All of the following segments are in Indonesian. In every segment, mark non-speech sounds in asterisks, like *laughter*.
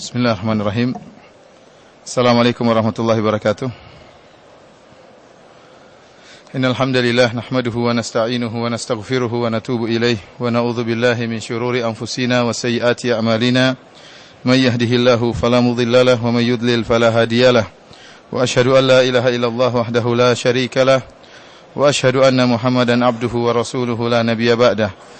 Bismillahirrahmanirrahim. Assalamualaikum warahmatullahi wabarakatuh. Innal hamdalillah nahmaduhu wa nasta'inuhu wa nastaghfiruhu wa natubu ilayh wa na'udzu billahi min shururi anfusina wa sayyiati a'malina. May yahdihillahu fala mudhillalah wa may yudlil fala hadiyalah. Wa ashhadu an la ilaha illallah wahdahu la sharika lah wa ashhadu anna Muhammadan abduhu wa rasuluhu la nabiyya ba'dahu.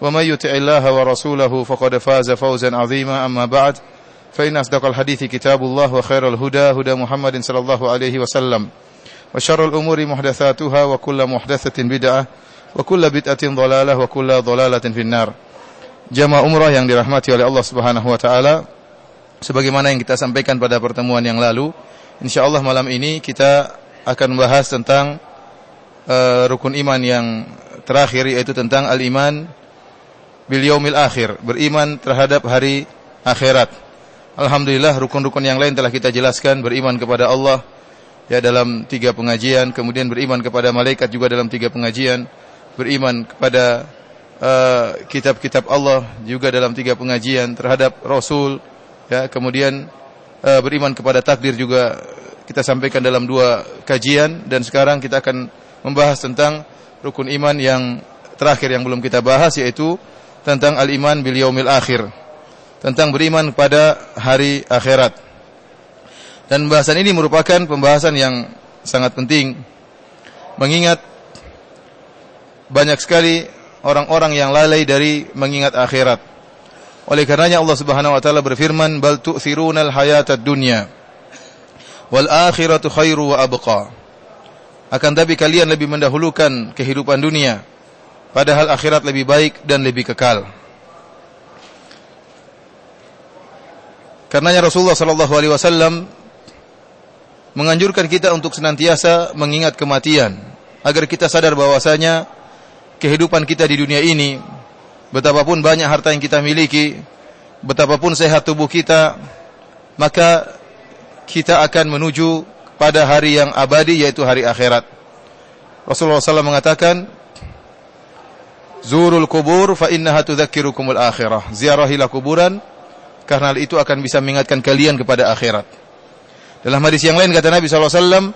ومن يطع الله ورسوله فقد فاز فوزا عظيما أما بعد فإن أصدق الحديث كتاب الله وخير الهدى هدى محمد صلى الله عليه وسلم وشر الأمور محدثاتها وكل محدثة بدعة وكل بدعة ضلالة وكل ضلالة في النار Jamaah umrah yang dirahmati oleh Allah Subhanahu wa taala sebagaimana yang kita sampaikan pada pertemuan yang lalu insyaallah malam ini kita akan membahas tentang uh, rukun iman yang terakhir yaitu tentang al-iman bil yaumil akhir, beriman terhadap hari akhirat. Alhamdulillah rukun-rukun yang lain telah kita jelaskan, beriman kepada Allah ya dalam tiga pengajian, kemudian beriman kepada malaikat juga dalam tiga pengajian, beriman kepada uh, kitab-kitab uh, Allah juga dalam tiga pengajian terhadap Rasul, ya kemudian uh, beriman kepada takdir juga kita sampaikan dalam dua kajian dan sekarang kita akan membahas tentang rukun iman yang terakhir yang belum kita bahas yaitu tentang al-iman bil yaumil akhir tentang beriman pada hari akhirat dan pembahasan ini merupakan pembahasan yang sangat penting mengingat banyak sekali orang-orang yang lalai dari mengingat akhirat. Oleh karenanya Allah Subhanahu wa taala berfirman, "Bal tu'thirunal hayatad dunya wal akhiratu khairu wa abqa." Akan tapi kalian lebih mendahulukan kehidupan dunia, padahal akhirat lebih baik dan lebih kekal. Karenanya Rasulullah sallallahu alaihi wasallam menganjurkan kita untuk senantiasa mengingat kematian agar kita sadar bahwasanya kehidupan kita di dunia ini, betapapun banyak harta yang kita miliki, betapapun sehat tubuh kita, maka kita akan menuju pada hari yang abadi yaitu hari akhirat. Rasulullah SAW mengatakan, Zurul kubur fa innaha tudzakirukumul akhirah. Ziarahilah kuburan karena itu akan bisa mengingatkan kalian kepada akhirat. Dalam hadis yang lain kata Nabi SAW,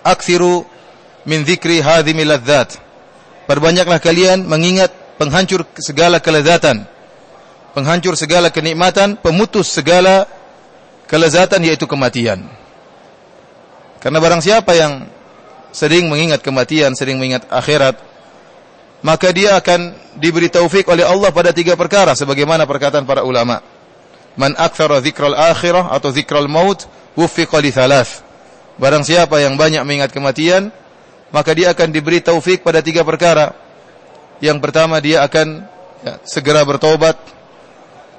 Aksiru min dzikri hadhimil ladzat Perbanyaklah kalian mengingat penghancur segala kelezatan, penghancur segala kenikmatan, pemutus segala kelezatan yaitu kematian. Karena barang siapa yang sering mengingat kematian, sering mengingat akhirat, maka dia akan diberi taufik oleh Allah pada tiga perkara sebagaimana perkataan para ulama. Man aktsara dzikral akhirah atau dzikral maut wuffiqa li thalath. Barang siapa yang banyak mengingat kematian, maka dia akan diberi taufik pada tiga perkara. Yang pertama dia akan ya, segera bertobat.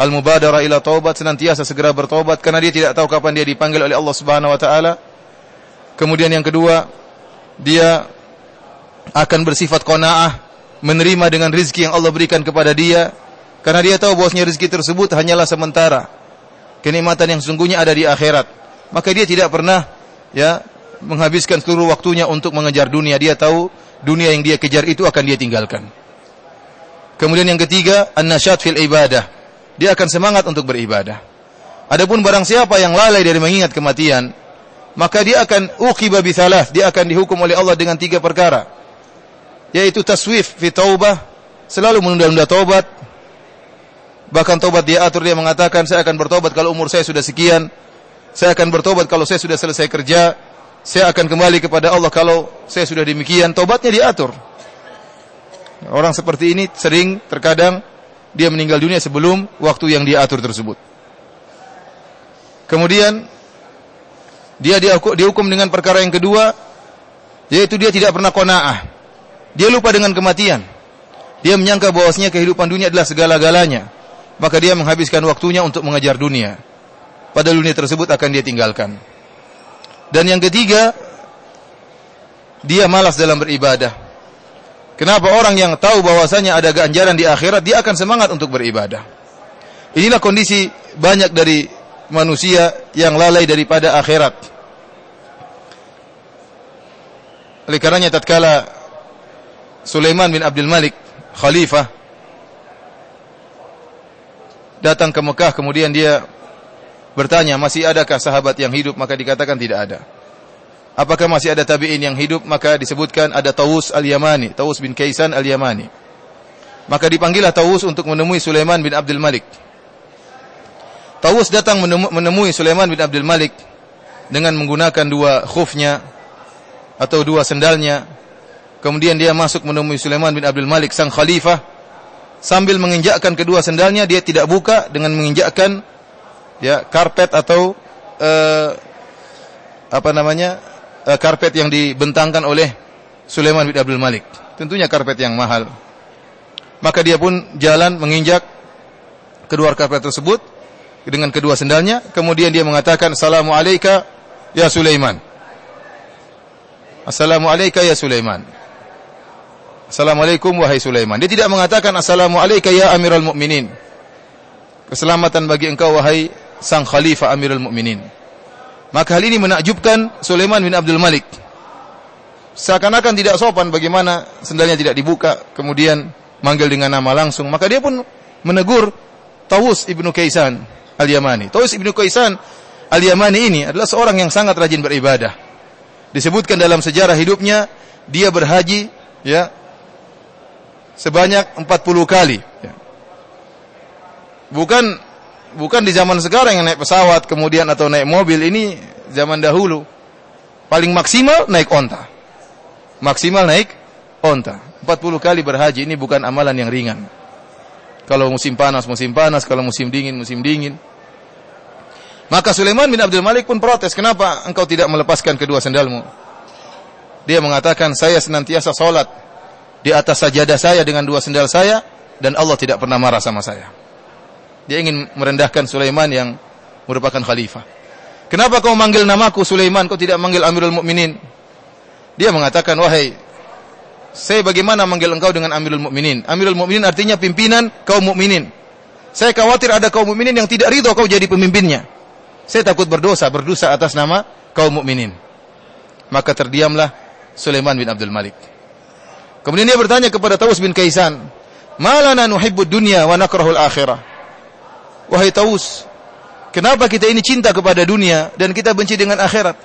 Al-mubadara ila taubat senantiasa segera bertobat karena dia tidak tahu kapan dia dipanggil oleh Allah Subhanahu wa taala. Kemudian yang kedua, dia akan bersifat qanaah, menerima dengan rizki yang Allah berikan kepada dia karena dia tahu bahwasanya rizki tersebut hanyalah sementara. Kenikmatan yang sungguhnya ada di akhirat. Maka dia tidak pernah ya menghabiskan seluruh waktunya untuk mengejar dunia. Dia tahu dunia yang dia kejar itu akan dia tinggalkan. Kemudian yang ketiga, an-nasyat fil ibadah. Dia akan semangat untuk beribadah. Adapun barang siapa yang lalai dari mengingat kematian, maka dia akan uqiba bi dia akan dihukum oleh Allah dengan tiga perkara. Yaitu taswif fi taubah, selalu menunda-nunda taubat. Bahkan taubat dia atur dia mengatakan saya akan bertobat kalau umur saya sudah sekian. Saya akan bertobat kalau saya sudah selesai kerja saya akan kembali kepada Allah kalau saya sudah demikian, tobatnya diatur. Orang seperti ini sering terkadang dia meninggal dunia sebelum waktu yang dia atur tersebut. Kemudian dia dihukum dengan perkara yang kedua yaitu dia tidak pernah qanaah. Dia lupa dengan kematian. Dia menyangka bahwasanya kehidupan dunia adalah segala-galanya. Maka dia menghabiskan waktunya untuk mengejar dunia. Padahal dunia tersebut akan dia tinggalkan. Dan yang ketiga, dia malas dalam beribadah. Kenapa orang yang tahu bahwasanya ada ganjaran di akhirat, dia akan semangat untuk beribadah. Inilah kondisi banyak dari manusia yang lalai daripada akhirat. Oleh karenanya tatkala Sulaiman bin Abdul Malik khalifah datang ke Mekah kemudian dia bertanya masih adakah sahabat yang hidup maka dikatakan tidak ada. Apakah masih ada tabi'in yang hidup maka disebutkan ada Tawus al-Yamani, Tawus bin Kaisan al-Yamani. Maka dipanggillah Tawus untuk menemui Sulaiman bin Abdul Malik. Tawus datang menemui Sulaiman bin Abdul Malik dengan menggunakan dua khufnya atau dua sendalnya. Kemudian dia masuk menemui Sulaiman bin Abdul Malik sang khalifah sambil menginjakkan kedua sendalnya dia tidak buka dengan menginjakkan ya karpet atau uh, apa namanya uh, karpet yang dibentangkan oleh Sulaiman bin Abdul Malik. Tentunya karpet yang mahal. Maka dia pun jalan menginjak kedua karpet tersebut dengan kedua sendalnya. Kemudian dia mengatakan, Assalamualaikum ya Sulaiman. Assalamualaikum ya Sulaiman. Assalamualaikum wahai Sulaiman. Dia tidak mengatakan Assalamualaikum ya Amirul Mukminin. Keselamatan bagi engkau wahai sang khalifah Amirul Mukminin. Maka hal ini menakjubkan Sulaiman bin Abdul Malik. Seakan-akan tidak sopan bagaimana sendalnya tidak dibuka, kemudian manggil dengan nama langsung. Maka dia pun menegur Tawus ibnu Kaisan al-Yamani. Tawus ibnu Kaisan al-Yamani ini adalah seorang yang sangat rajin beribadah disebutkan dalam sejarah hidupnya dia berhaji ya sebanyak 40 kali. Ya. bukan bukan di zaman sekarang yang naik pesawat kemudian atau naik mobil ini zaman dahulu. Paling maksimal naik onta. Maksimal naik onta. 40 kali berhaji ini bukan amalan yang ringan. Kalau musim panas musim panas. Kalau musim dingin musim dingin. Maka Sulaiman bin Abdul Malik pun protes, kenapa engkau tidak melepaskan kedua sendalmu? Dia mengatakan, saya senantiasa sholat di atas sajadah saya dengan dua sendal saya, dan Allah tidak pernah marah sama saya. Dia ingin merendahkan Sulaiman yang merupakan khalifah. Kenapa kau manggil namaku Sulaiman, kau tidak manggil Amirul Mukminin? Dia mengatakan, wahai, saya bagaimana manggil engkau dengan Amirul Mukminin? Amirul Mukminin artinya pimpinan kaum mukminin. Saya khawatir ada kaum mukminin yang tidak ridho kau jadi pemimpinnya. Saya takut berdosa, berdosa atas nama kaum mukminin. Maka terdiamlah Sulaiman bin Abdul Malik. Kemudian dia bertanya kepada Taus bin Kaisan, "Malana nuhibbud dunya wa nakrahul akhirah?" Wahai Taus, kenapa kita ini cinta kepada dunia dan kita benci dengan akhirat?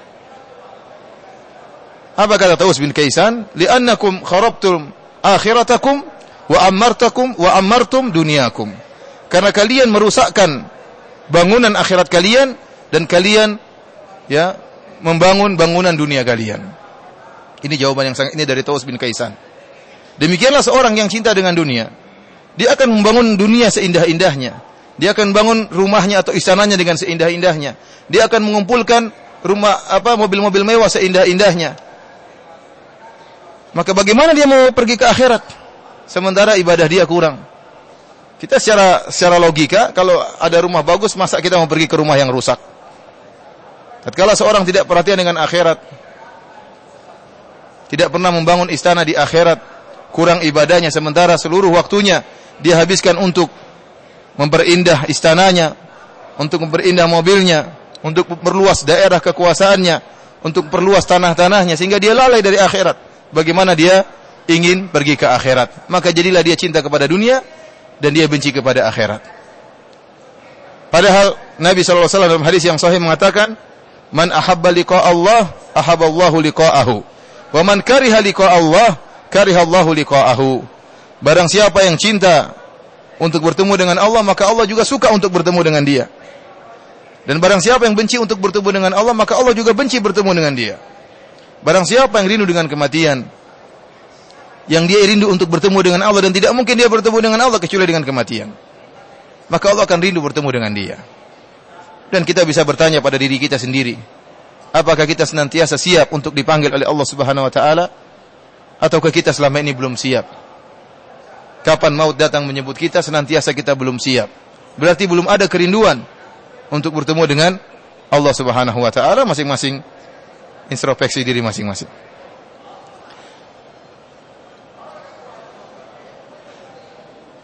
Apa kata Taus bin Kaisan? "Li'annakum kharabtum akhiratakum wa ammartakum wa ammartum dunyakum." Karena kalian merusakkan bangunan akhirat kalian dan kalian ya membangun bangunan dunia kalian. Ini jawaban yang sangat ini dari Taus bin Kaisan. Demikianlah seorang yang cinta dengan dunia. Dia akan membangun dunia seindah-indahnya. Dia akan bangun rumahnya atau istananya dengan seindah-indahnya. Dia akan mengumpulkan rumah apa mobil-mobil mewah seindah-indahnya. Maka bagaimana dia mau pergi ke akhirat sementara ibadah dia kurang? Kita secara secara logika kalau ada rumah bagus masa kita mau pergi ke rumah yang rusak? Tatkala seorang tidak perhatian dengan akhirat, tidak pernah membangun istana di akhirat, kurang ibadahnya sementara seluruh waktunya dia habiskan untuk memperindah istananya, untuk memperindah mobilnya, untuk perluas daerah kekuasaannya, untuk perluas tanah-tanahnya sehingga dia lalai dari akhirat. Bagaimana dia ingin pergi ke akhirat? Maka jadilah dia cinta kepada dunia dan dia benci kepada akhirat. Padahal Nabi SAW dalam hadis yang sahih mengatakan, Man ahabba liqa Allah, ahabballahu liqa'ahu. Wa man kariha Allah, karihallahu liqa'ahu. Barang siapa yang cinta untuk bertemu dengan Allah, maka Allah juga suka untuk bertemu dengan dia. Dan barang siapa yang benci untuk bertemu dengan Allah, maka Allah juga benci bertemu dengan dia. Barang siapa yang rindu dengan kematian, yang dia rindu untuk bertemu dengan Allah dan tidak mungkin dia bertemu dengan Allah kecuali dengan kematian. Maka Allah akan rindu bertemu dengan dia. Dan kita bisa bertanya pada diri kita sendiri, apakah kita senantiasa siap untuk dipanggil oleh Allah Subhanahu wa taala ataukah kita selama ini belum siap? Kapan maut datang menyebut kita senantiasa kita belum siap. Berarti belum ada kerinduan untuk bertemu dengan Allah Subhanahu wa taala masing-masing introspeksi diri masing-masing.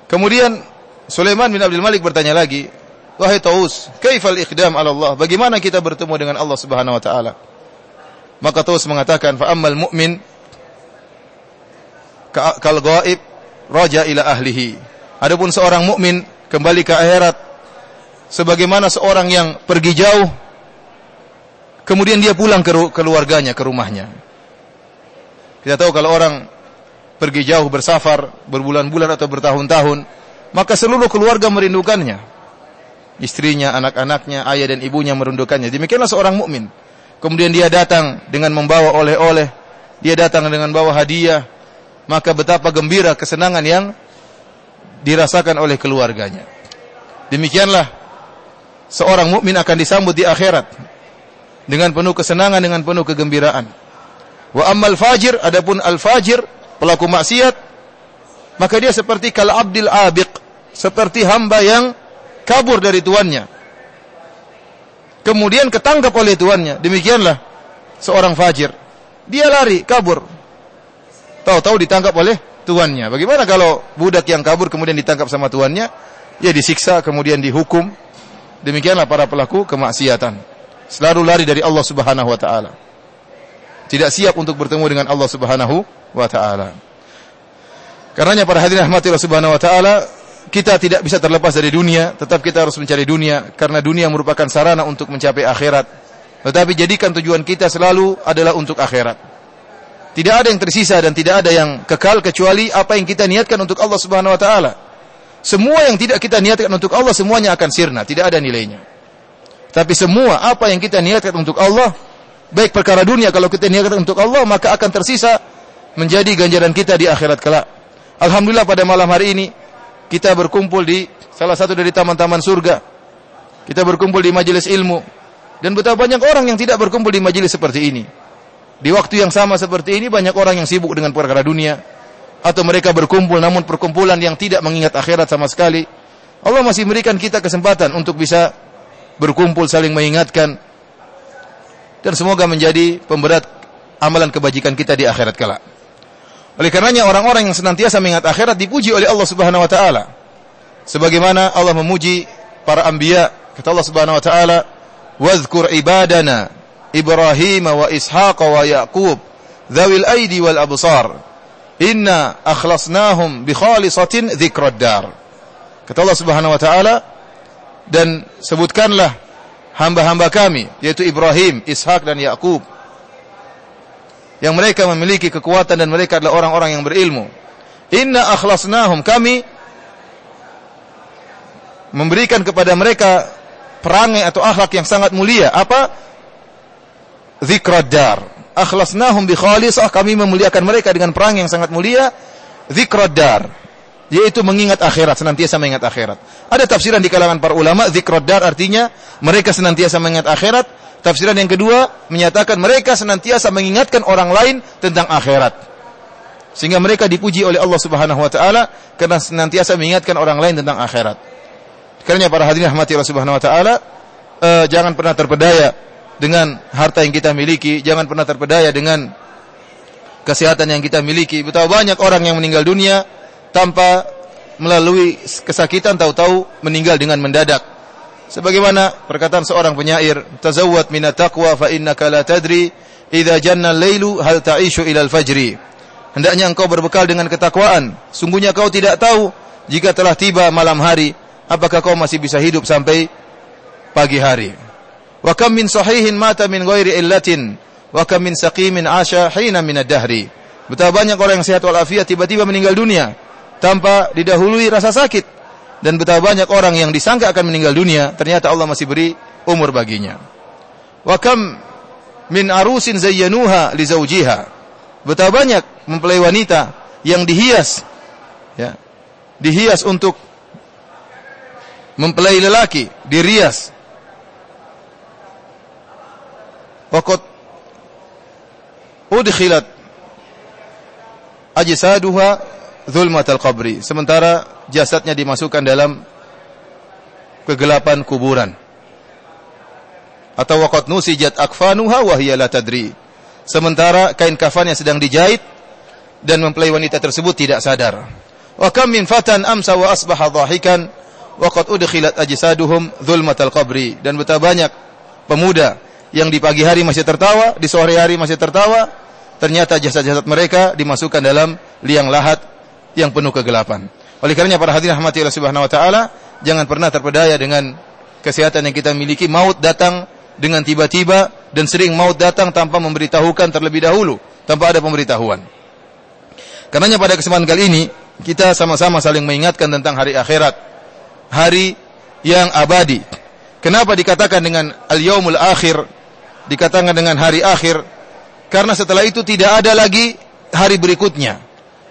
Kemudian Sulaiman bin Abdul Malik bertanya lagi, "Wahai Taus, kaifal iqdam ala Allah? Bagaimana kita bertemu dengan Allah Subhanahu wa taala?" Maka Taus mengatakan, "Fa ammal mu'min kal ghaib raja ila ahlihi." Adapun seorang mukmin kembali ke akhirat sebagaimana seorang yang pergi jauh kemudian dia pulang ke keluarganya, ke rumahnya. Kita tahu kalau orang pergi jauh bersafar berbulan-bulan atau bertahun-tahun, maka seluruh keluarga merindukannya. Istrinya, anak-anaknya, ayah dan ibunya merindukannya. Demikianlah seorang mukmin. Kemudian dia datang dengan membawa oleh-oleh, dia datang dengan bawa hadiah, maka betapa gembira kesenangan yang dirasakan oleh keluarganya. Demikianlah seorang mukmin akan disambut di akhirat dengan penuh kesenangan, dengan penuh kegembiraan. Wa ammal fajir, adapun al fajir pelaku maksiat, maka dia seperti kal abdil abiq, seperti hamba yang kabur dari tuannya. Kemudian ketangkap oleh tuannya. Demikianlah seorang fajir. Dia lari, kabur. Tahu-tahu ditangkap oleh tuannya. Bagaimana kalau budak yang kabur kemudian ditangkap sama tuannya? Ya disiksa, kemudian dihukum. Demikianlah para pelaku kemaksiatan. Selalu lari dari Allah Subhanahu wa taala. Tidak siap untuk bertemu dengan Allah Subhanahu wa taala. Karenanya para hadirin rahmati Allah Subhanahu wa taala, kita tidak bisa terlepas dari dunia, tetap kita harus mencari dunia karena dunia merupakan sarana untuk mencapai akhirat. Tetapi jadikan tujuan kita selalu adalah untuk akhirat. Tidak ada yang tersisa dan tidak ada yang kekal kecuali apa yang kita niatkan untuk Allah Subhanahu wa taala. Semua yang tidak kita niatkan untuk Allah semuanya akan sirna, tidak ada nilainya. Tapi semua apa yang kita niatkan untuk Allah, baik perkara dunia kalau kita niatkan untuk Allah maka akan tersisa menjadi ganjaran kita di akhirat kelak. Alhamdulillah pada malam hari ini kita berkumpul di salah satu dari taman-taman surga. Kita berkumpul di majelis ilmu dan betapa banyak orang yang tidak berkumpul di majelis seperti ini. Di waktu yang sama seperti ini banyak orang yang sibuk dengan perkara dunia atau mereka berkumpul namun perkumpulan yang tidak mengingat akhirat sama sekali. Allah masih memberikan kita kesempatan untuk bisa berkumpul saling mengingatkan dan semoga menjadi pemberat amalan kebajikan kita di akhirat kelak. Oleh karenanya orang-orang yang senantiasa mengingat akhirat dipuji oleh Allah Subhanahu wa taala. Sebagaimana Allah memuji para anbiya, kata Allah Subhanahu wa taala, "Wadhkur ibadana Ibrahim wa Ishaq wa Yaqub dzawil aidi wal absar. Inna akhlasnahum bi khalisatin dzikrad dar." Kata Allah Subhanahu wa taala, dan sebutkanlah hamba-hamba kami yaitu Ibrahim, Ishak dan Yakub yang mereka memiliki kekuatan dan mereka adalah orang-orang yang berilmu. Inna akhlasnahum kami memberikan kepada mereka perangai atau akhlak yang sangat mulia. Apa? Zikrad dar. Akhlasnahum bi khalisah kami memuliakan mereka dengan perang yang sangat mulia. Zikrad dar. Yaitu mengingat akhirat, senantiasa mengingat akhirat. Ada tafsiran di kalangan para ulama, zikrad dar artinya mereka senantiasa mengingat akhirat Tafsiran yang kedua menyatakan mereka senantiasa mengingatkan orang lain tentang akhirat. Sehingga mereka dipuji oleh Allah Subhanahu wa taala karena senantiasa mengingatkan orang lain tentang akhirat. Karena para hadirin rahmati Allah Subhanahu wa taala, uh, jangan pernah terpedaya dengan harta yang kita miliki, jangan pernah terpedaya dengan kesehatan yang kita miliki. Betapa banyak orang yang meninggal dunia tanpa melalui kesakitan tahu-tahu meninggal dengan mendadak. Sebagaimana perkataan seorang penyair, "Tazawwad min taqwa fa innaka la tadri idza janna al-lailu hal ta'ishu ila al-fajri." Hendaknya engkau berbekal dengan ketakwaan. Sungguhnya kau tidak tahu jika telah tiba malam hari, apakah kau masih bisa hidup sampai pagi hari. Wa kam min sahihin mata min ghairi illatin wa kam min saqimin asha hina min ad-dahri. Betapa banyak orang yang sehat walafiat tiba-tiba meninggal dunia tanpa didahului rasa sakit. Dan betapa banyak orang yang disangka akan meninggal dunia ternyata Allah masih beri umur baginya. Wa kam min arusin zayyanuha li zawjiha. Betapa banyak mempelai wanita yang dihias ya dihias untuk mempelai lelaki dirias waqad udkhilat ajsaduha zulmatal qabri sementara jasadnya dimasukkan dalam kegelapan kuburan. Atau waqad nusijat akfanuha wa hiya la tadri. sementara kain kafannya sedang dijahit dan mempelai wanita tersebut tidak sadar. Wa kam min fatan amsa wa asbaha dhahikan wa qad udkhilat ajsaduhum dhulmatal qabri dan betapa banyak pemuda yang di pagi hari masih tertawa, di sore hari masih tertawa, ternyata jasad-jasad mereka dimasukkan dalam liang lahat yang penuh kegelapan. Oleh karenanya para hadirin rahmati Allah Subhanahu wa taala, jangan pernah terpedaya dengan kesehatan yang kita miliki, maut datang dengan tiba-tiba dan sering maut datang tanpa memberitahukan terlebih dahulu, tanpa ada pemberitahuan. Karenanya pada kesempatan kali ini kita sama-sama saling mengingatkan tentang hari akhirat. Hari yang abadi. Kenapa dikatakan dengan al-yaumul akhir? Dikatakan dengan hari akhir karena setelah itu tidak ada lagi hari berikutnya.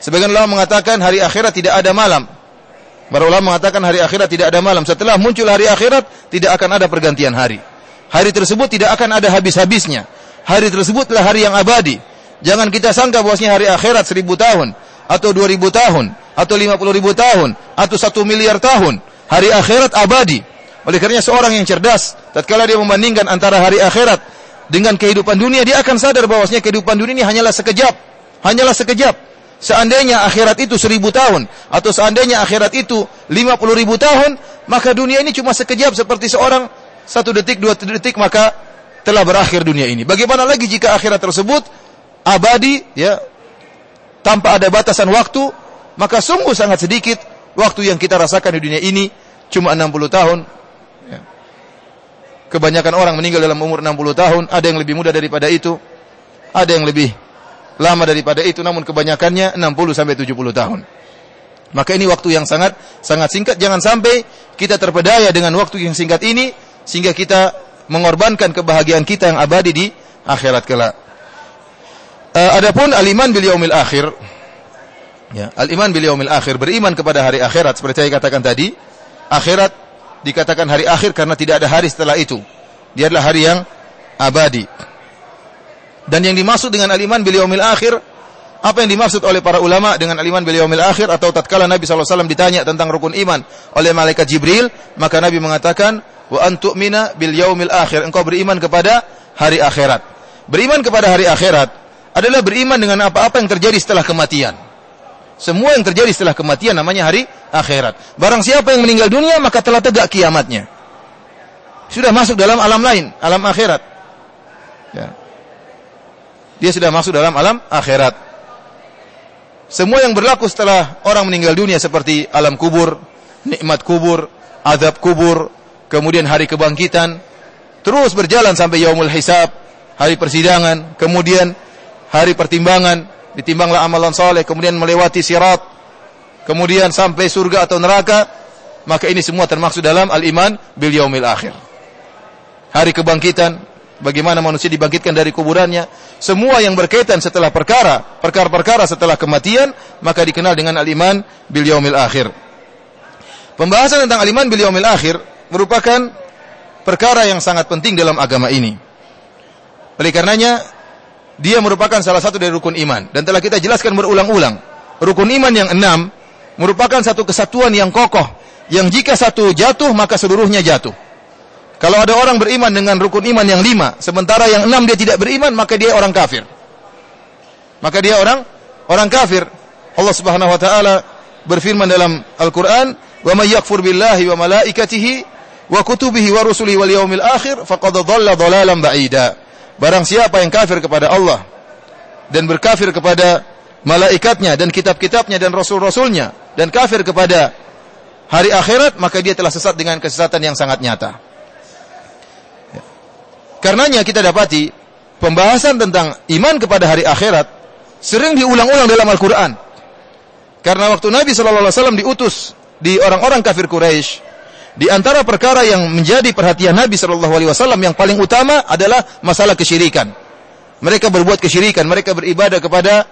Sebagian ulama mengatakan hari akhirat tidak ada malam. Para ulama mengatakan hari akhirat tidak ada malam. Setelah muncul hari akhirat tidak akan ada pergantian hari. Hari tersebut tidak akan ada habis-habisnya. Hari tersebutlah hari yang abadi. Jangan kita sangka bahwasanya hari akhirat seribu tahun, atau dua ribu tahun, atau lima puluh ribu tahun, atau satu miliar tahun. Hari akhirat abadi. Oleh karenanya seorang yang cerdas, tatkala dia membandingkan antara hari akhirat dengan kehidupan dunia, dia akan sadar bahwasanya kehidupan dunia ini hanyalah sekejap. Hanyalah sekejap. Seandainya akhirat itu seribu tahun, atau seandainya akhirat itu lima puluh ribu tahun, maka dunia ini cuma sekejap seperti seorang satu detik, dua detik, maka telah berakhir dunia ini. Bagaimana lagi jika akhirat tersebut abadi ya tanpa ada batasan waktu maka sungguh sangat sedikit waktu yang kita rasakan di dunia ini cuma 60 tahun. Kebanyakan orang meninggal dalam umur 60 tahun. Ada yang lebih muda daripada itu. Ada yang lebih lama daripada itu. Namun kebanyakannya 60 sampai 70 tahun. Maka ini waktu yang sangat sangat singkat. Jangan sampai kita terpedaya dengan waktu yang singkat ini sehingga kita mengorbankan kebahagiaan kita yang abadi di akhirat kelak. Uh, adapun al-iman bil yaumil akhir ya, al-iman bil yaumil akhir beriman kepada hari akhirat. Seperti saya katakan tadi, akhirat dikatakan hari akhir karena tidak ada hari setelah itu. Dia adalah hari yang abadi. Dan yang dimaksud dengan al-iman bil yaumil akhir apa yang dimaksud oleh para ulama dengan al-iman bil yaumil akhir atau tatkala Nabi SAW ditanya tentang rukun iman oleh malaikat Jibril, maka Nabi mengatakan wa antu'mina bil yaumil akhir. Engkau beriman kepada hari akhirat. Beriman kepada hari akhirat adalah beriman dengan apa-apa yang terjadi setelah kematian. Semua yang terjadi setelah kematian namanya hari akhirat. Barang siapa yang meninggal dunia maka telah tegak kiamatnya. Sudah masuk dalam alam lain, alam akhirat. Ya. Dia sudah masuk dalam alam akhirat. Semua yang berlaku setelah orang meninggal dunia seperti alam kubur, nikmat kubur, azab kubur, kemudian hari kebangkitan, terus berjalan sampai yaumul hisab, hari persidangan, kemudian hari pertimbangan, ditimbanglah amalan soleh, kemudian melewati sirat, kemudian sampai surga atau neraka, maka ini semua termasuk dalam al-iman bil yaumil akhir. Hari kebangkitan, bagaimana manusia dibangkitkan dari kuburannya, semua yang berkaitan setelah perkara, perkara-perkara setelah kematian, maka dikenal dengan al-iman bil yaumil akhir. Pembahasan tentang al-iman bil yaumil akhir merupakan perkara yang sangat penting dalam agama ini. Oleh karenanya dia merupakan salah satu dari rukun iman dan telah kita jelaskan berulang-ulang. Rukun iman yang enam merupakan satu kesatuan yang kokoh yang jika satu jatuh maka seluruhnya jatuh. Kalau ada orang beriman dengan rukun iman yang lima, sementara yang enam dia tidak beriman, maka dia orang kafir. Maka dia orang orang kafir. Allah Subhanahu wa taala berfirman dalam Al-Qur'an, "Wa may yakfur billahi wa malaikatihi wa kutubihi wa rusulihi wal yaumil akhir faqad dhalla dhalalan ba'ida." Barang siapa yang kafir kepada Allah dan berkafir kepada malaikatnya dan kitab-kitabnya dan rasul-rasulnya dan kafir kepada hari akhirat maka dia telah sesat dengan kesesatan yang sangat nyata. Ya. Karenanya kita dapati pembahasan tentang iman kepada hari akhirat sering diulang-ulang dalam Al-Qur'an. Karena waktu Nabi wasallam diutus di orang-orang kafir Quraisy di antara perkara yang menjadi perhatian Nabi Shallallahu Alaihi Wasallam yang paling utama adalah masalah kesyirikan. Mereka berbuat kesyirikan, mereka beribadah kepada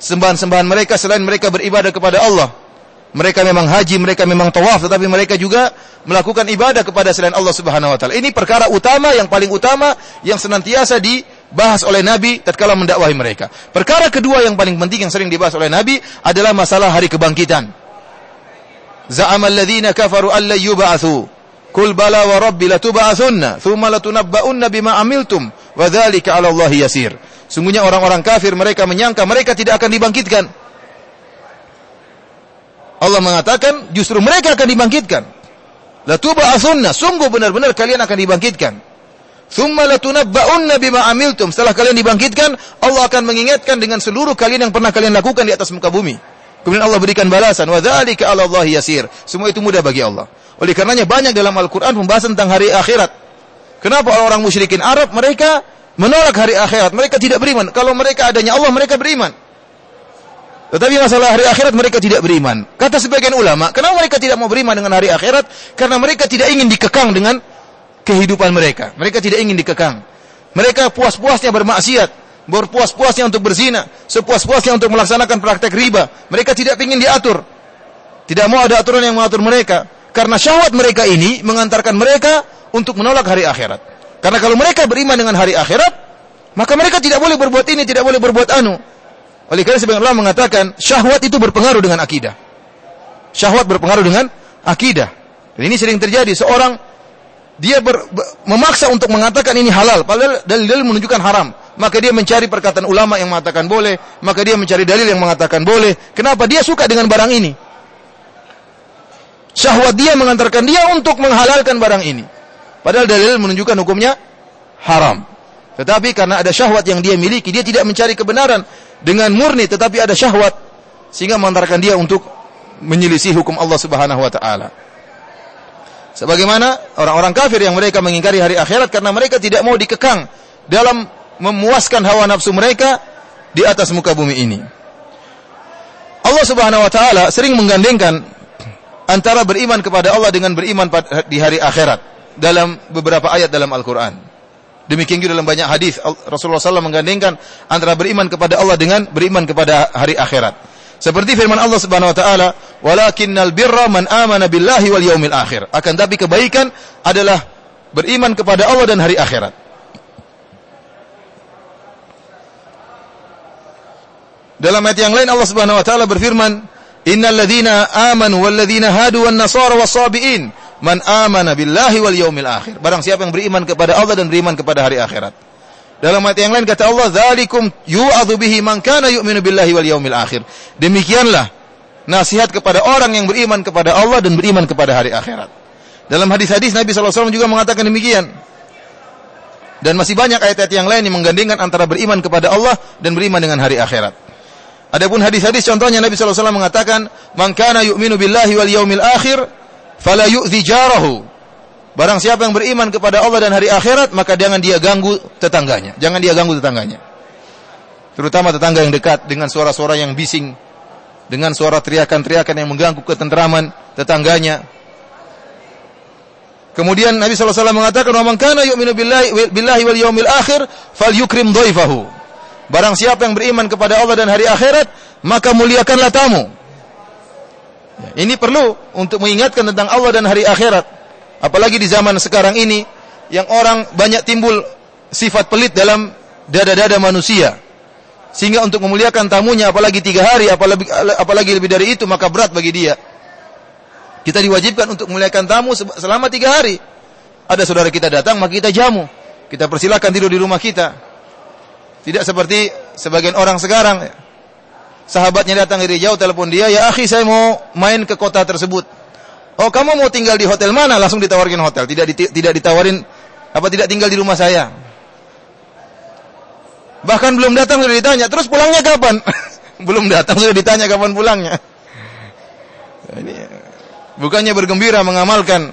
sembahan-sembahan mereka selain mereka beribadah kepada Allah. Mereka memang haji, mereka memang tawaf, tetapi mereka juga melakukan ibadah kepada selain Allah Subhanahu wa taala. Ini perkara utama yang paling utama yang senantiasa dibahas oleh Nabi tatkala mendakwahi mereka. Perkara kedua yang paling penting yang sering dibahas oleh Nabi adalah masalah hari kebangkitan. Za'ama alladhina kafaru an la yub'atsu. Kul bala wa rabbi latub'atsunna thumma latunabba'unna bima amiltum wa dzalika 'ala Allah yasir. Sungguhnya orang-orang kafir mereka menyangka mereka tidak akan dibangkitkan. Allah mengatakan justru mereka akan dibangkitkan. La tuba'atsunna, sungguh benar-benar kalian akan dibangkitkan. Thumma latunabba'unna bima amiltum. Setelah kalian dibangkitkan, Allah akan mengingatkan dengan seluruh kalian yang pernah kalian lakukan di atas muka bumi. Kemudian Allah berikan balasan, wa dzalika 'ala Allah yasir. Semua itu mudah bagi Allah. Oleh karenanya banyak dalam Al-Qur'an pembahasan tentang hari akhirat. Kenapa orang-orang musyrikin Arab mereka menolak hari akhirat? Mereka tidak beriman. Kalau mereka adanya Allah, mereka beriman. Tetapi masalah hari akhirat mereka tidak beriman. Kata sebagian ulama, kenapa mereka tidak mau beriman dengan hari akhirat? Karena mereka tidak ingin dikekang dengan kehidupan mereka. Mereka tidak ingin dikekang. Mereka puas-puasnya bermaksiat, berpuas-puasnya untuk berzina, sepuas-puasnya untuk melaksanakan praktek riba. Mereka tidak ingin diatur. Tidak mau ada aturan yang mengatur mereka. Karena syahwat mereka ini mengantarkan mereka untuk menolak hari akhirat. Karena kalau mereka beriman dengan hari akhirat, maka mereka tidak boleh berbuat ini, tidak boleh berbuat anu. Oleh karena sebagian ulama mengatakan syahwat itu berpengaruh dengan akidah. Syahwat berpengaruh dengan akidah. Dan ini sering terjadi seorang dia ber, ber, memaksa untuk mengatakan ini halal padahal dalil-dalil menunjukkan haram. Maka dia mencari perkataan ulama yang mengatakan boleh, maka dia mencari dalil yang mengatakan boleh. Kenapa dia suka dengan barang ini? Syahwat dia mengantarkan dia untuk menghalalkan barang ini. Padahal dalil menunjukkan hukumnya haram. Tetapi karena ada syahwat yang dia miliki, dia tidak mencari kebenaran dengan murni tetapi ada syahwat sehingga mengantarkan dia untuk menyelisih hukum Allah Subhanahu wa taala. Sebagaimana orang-orang kafir yang mereka mengingkari hari akhirat karena mereka tidak mau dikekang dalam memuaskan hawa nafsu mereka di atas muka bumi ini. Allah Subhanahu wa taala sering menggandengkan antara beriman kepada Allah dengan beriman di hari akhirat dalam beberapa ayat dalam Al-Qur'an. Demikian juga dalam banyak hadis Rasulullah SAW menggandengkan antara beriman kepada Allah dengan beriman kepada hari akhirat. Seperti firman Allah Subhanahu wa taala, "Walakinnal birra man amana billahi wal yaumil akhir." Akan tapi kebaikan adalah beriman kepada Allah dan hari akhirat. Dalam ayat yang lain Allah Subhanahu wa taala berfirman, "Innal ladzina amanu wal ladzina hadu wan nasara was sabiin man amana billahi wal yaumil akhir. Barang siapa yang beriman kepada Allah dan beriman kepada hari akhirat. Dalam ayat yang lain kata Allah, "Dzalikum yu'adzu bihi man kana yu'minu billahi wal yaumil akhir." Demikianlah nasihat kepada orang yang beriman kepada Allah dan beriman kepada hari akhirat. Dalam hadis-hadis Nabi SAW juga mengatakan demikian. Dan masih banyak ayat-ayat yang lain yang menggandingkan antara beriman kepada Allah dan beriman dengan hari akhirat. Adapun hadis-hadis contohnya Nabi SAW mengatakan, "Man kana yu'minu billahi wal yaumil akhir fala yu'dhi jarahu. Barang siapa yang beriman kepada Allah dan hari akhirat, maka jangan dia ganggu tetangganya. Jangan dia ganggu tetangganya. Terutama tetangga yang dekat dengan suara-suara yang bising, dengan suara teriakan-teriakan yang mengganggu ketentraman tetangganya. Kemudian Nabi SAW mengatakan, "Wa man kana yu'minu billahi, billahi wal yawmil akhir, falyukrim dhaifahu." Barang siapa yang beriman kepada Allah dan hari akhirat, maka muliakanlah tamu. Ini perlu untuk mengingatkan tentang Allah dan hari akhirat. Apalagi di zaman sekarang ini yang orang banyak timbul sifat pelit dalam dada-dada manusia. Sehingga untuk memuliakan tamunya apalagi tiga hari, apalagi, apalagi lebih dari itu maka berat bagi dia. Kita diwajibkan untuk memuliakan tamu selama tiga hari. Ada saudara kita datang maka kita jamu. Kita persilakan tidur di rumah kita. Tidak seperti sebagian orang sekarang Sahabatnya datang dari jauh telepon dia, "Ya akhi, saya mau main ke kota tersebut." "Oh, kamu mau tinggal di hotel mana?" Langsung ditawarin hotel, tidak di, tidak ditawarin apa tidak tinggal di rumah saya. Bahkan belum datang sudah ditanya, "Terus pulangnya kapan?" *laughs* belum datang sudah ditanya kapan pulangnya. Ini bukannya bergembira mengamalkan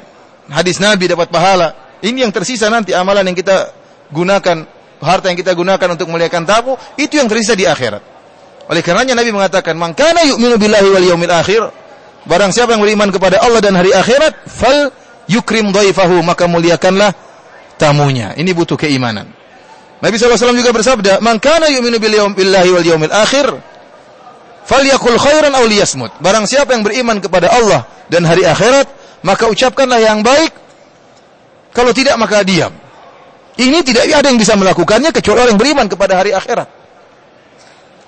hadis Nabi dapat pahala. Ini yang tersisa nanti amalan yang kita gunakan, harta yang kita gunakan untuk melihatkan tamu, itu yang tersisa di akhirat. Oleh karenanya Nabi mengatakan, "Man kana yu'minu billahi wal yaumil akhir" Barang siapa yang beriman kepada Allah dan hari akhirat, fal yukrim dhaifahu, maka muliakanlah tamunya. Ini butuh keimanan. Nabi SAW juga bersabda, "Man kana yu'minu billahi wal yaumil akhir, falyakul khairan aw liyasmut." Barang siapa yang beriman kepada Allah dan hari akhirat, maka ucapkanlah yang baik. Kalau tidak maka diam. Ini tidak ada yang bisa melakukannya kecuali orang yang beriman kepada hari akhirat.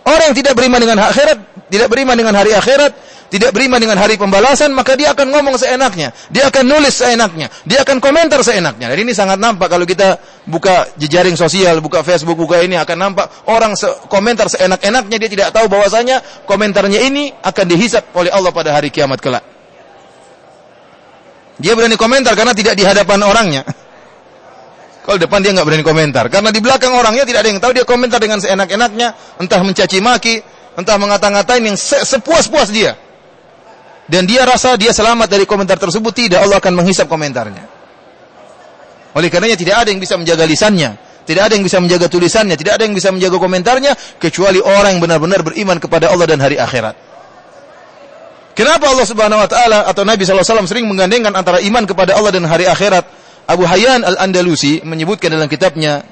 Orang yang tidak beriman dengan akhirat, tidak beriman dengan hari akhirat, tidak beriman dengan hari pembalasan, maka dia akan ngomong seenaknya, dia akan nulis seenaknya, dia akan komentar seenaknya. Dan ini sangat nampak kalau kita buka jejaring sosial, buka Facebook, buka ini akan nampak orang se komentar seenak-enaknya dia tidak tahu bahwasanya komentarnya ini akan dihisap oleh Allah pada hari kiamat kelak. Dia berani komentar karena tidak di hadapan orangnya. *laughs* Kalau depan dia nggak berani komentar, karena di belakang orangnya tidak ada yang tahu dia komentar dengan seenak-enaknya, entah mencaci maki, entah mengata-ngatain yang se sepuas-puas dia dan dia rasa dia selamat dari komentar tersebut, tidak Allah akan menghisap komentarnya. Oleh karenanya tidak ada yang bisa menjaga lisannya, tidak ada yang bisa menjaga tulisannya, tidak ada yang bisa menjaga komentarnya kecuali orang yang benar-benar beriman kepada Allah dan hari akhirat. Kenapa Allah Subhanahu wa taala atau Nabi SAW sering menggandengkan antara iman kepada Allah dan hari akhirat? Abu Hayyan Al-Andalusi menyebutkan dalam kitabnya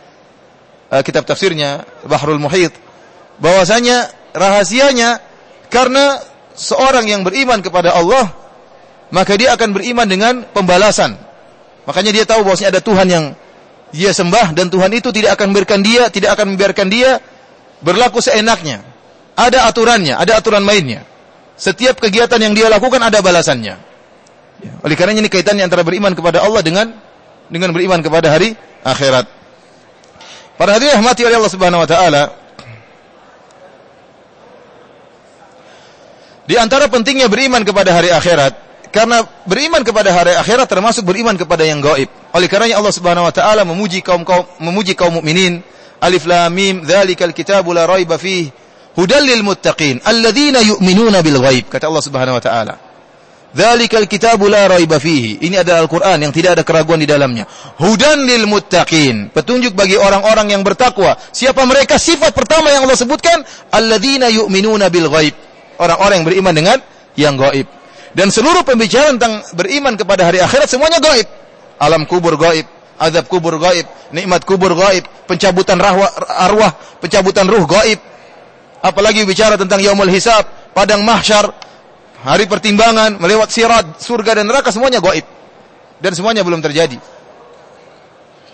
uh, kitab tafsirnya Bahrul Muhit bahwasanya rahasianya karena seorang yang beriman kepada Allah, maka dia akan beriman dengan pembalasan. Makanya dia tahu bahwasanya ada Tuhan yang dia sembah dan Tuhan itu tidak akan memberikan dia, tidak akan membiarkan dia berlaku seenaknya. Ada aturannya, ada aturan mainnya. Setiap kegiatan yang dia lakukan ada balasannya. Ya, oleh karena ini kaitannya antara beriman kepada Allah dengan dengan beriman kepada hari akhirat. Para hadirin rahmati oleh Allah Subhanahu wa taala, Di antara pentingnya beriman kepada hari akhirat, karena beriman kepada hari akhirat termasuk beriman kepada yang gaib. Oleh karenanya Allah Subhanahu wa taala memuji kaum kaum memuji kaum mukminin. Alif lam mim dzalikal kitabu la raiba fihi hudal muttaqin alladzina yu'minuna bil ghaib kata Allah Subhanahu wa taala. Dzalikal kitabu la raiba fihi. Ini adalah Al-Qur'an yang tidak ada keraguan di dalamnya. Hudan lil muttaqin. Petunjuk bagi orang-orang yang bertakwa. Siapa mereka? Sifat pertama yang Allah sebutkan, alladzina yu'minuna bil ghaib orang-orang yang beriman dengan yang gaib. Dan seluruh pembicaraan tentang beriman kepada hari akhirat semuanya gaib. Alam kubur gaib, azab kubur gaib, nikmat kubur gaib, pencabutan rahwa, arwah, pencabutan ruh gaib. Apalagi bicara tentang yaumul hisab, padang mahsyar, hari pertimbangan, melewat sirat, surga dan neraka semuanya gaib. Dan semuanya belum terjadi.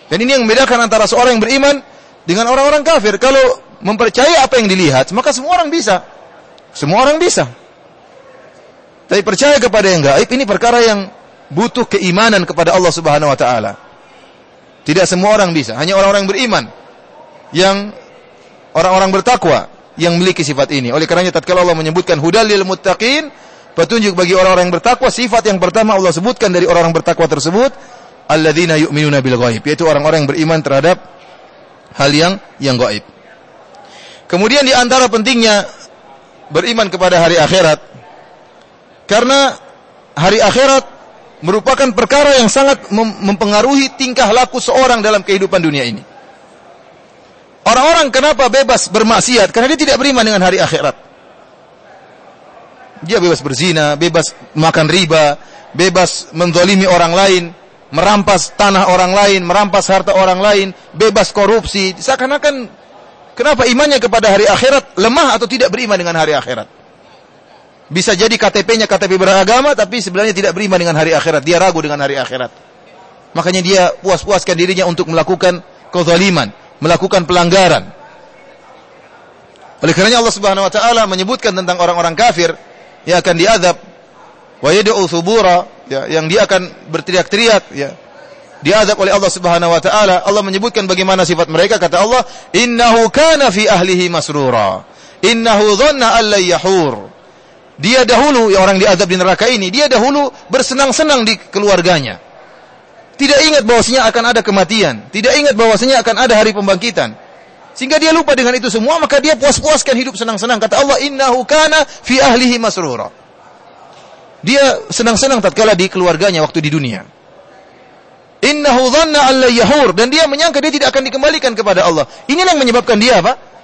Dan ini yang membedakan antara seorang yang beriman dengan orang-orang kafir. Kalau mempercayai apa yang dilihat, maka semua orang bisa. Semua orang bisa. Tapi percaya kepada yang gaib ini perkara yang butuh keimanan kepada Allah Subhanahu wa taala. Tidak semua orang bisa, hanya orang-orang yang beriman yang orang-orang bertakwa yang memiliki sifat ini. Oleh karenanya tatkala Allah menyebutkan hudal lil muttaqin, petunjuk bagi orang-orang yang bertakwa, sifat yang pertama Allah sebutkan dari orang-orang bertakwa tersebut, alladzina yu'minuna bil ghaib, yaitu orang-orang yang beriman terhadap hal yang yang gaib. Kemudian di antara pentingnya beriman kepada hari akhirat karena hari akhirat merupakan perkara yang sangat mempengaruhi tingkah laku seorang dalam kehidupan dunia ini. Orang-orang kenapa bebas bermaksiat? Karena dia tidak beriman dengan hari akhirat. Dia bebas berzina, bebas makan riba, bebas mendolimi orang lain, merampas tanah orang lain, merampas harta orang lain, bebas korupsi. Seakan-akan Kenapa imannya kepada hari akhirat lemah atau tidak beriman dengan hari akhirat? Bisa jadi KTP-nya KTP beragama tapi sebenarnya tidak beriman dengan hari akhirat. Dia ragu dengan hari akhirat. Makanya dia puas-puaskan dirinya untuk melakukan kezaliman, melakukan pelanggaran. Oleh karenanya Allah Subhanahu wa taala menyebutkan tentang orang-orang kafir yang akan diazab wa yad'u ya, yang dia akan berteriak-teriak ya diazab oleh Allah Subhanahu wa taala. Allah menyebutkan bagaimana sifat mereka kata Allah, "Innahu kana fi ahlihi masrura. Innahu dhanna an yahur." Dia dahulu yang orang diazab di neraka ini, dia dahulu bersenang-senang di keluarganya. Tidak ingat bahwasanya akan ada kematian, tidak ingat bahwasanya akan ada hari pembangkitan. Sehingga dia lupa dengan itu semua, maka dia puas-puaskan hidup senang-senang. Kata Allah, "Innahu kana fi ahlihi masrura." Dia senang-senang tatkala di keluarganya waktu di dunia. Innahu dhanna alla yahur dan dia menyangka dia tidak akan dikembalikan kepada Allah. Inilah yang menyebabkan dia apa?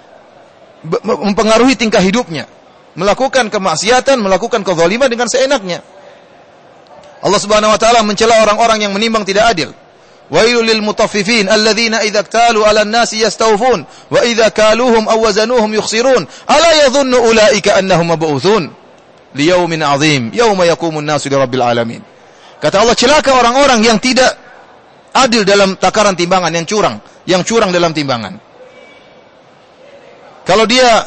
mempengaruhi tingkah hidupnya, melakukan kemaksiatan, melakukan kezaliman dengan seenaknya. Allah Subhanahu wa taala mencela orang-orang yang menimbang tidak adil. Wailul lil mutaffifin alladzina idza iktalu 'alan nasi yastawfun wa idza kaluhum aw wazanuhum yukhsirun. Ala yadhunnu ulaika annahum mab'utsun liyaumin 'adzim yauma yaqumun nasu lirabbil alamin. Kata Allah celaka orang-orang yang tidak adil dalam takaran timbangan yang curang, yang curang dalam timbangan. Kalau dia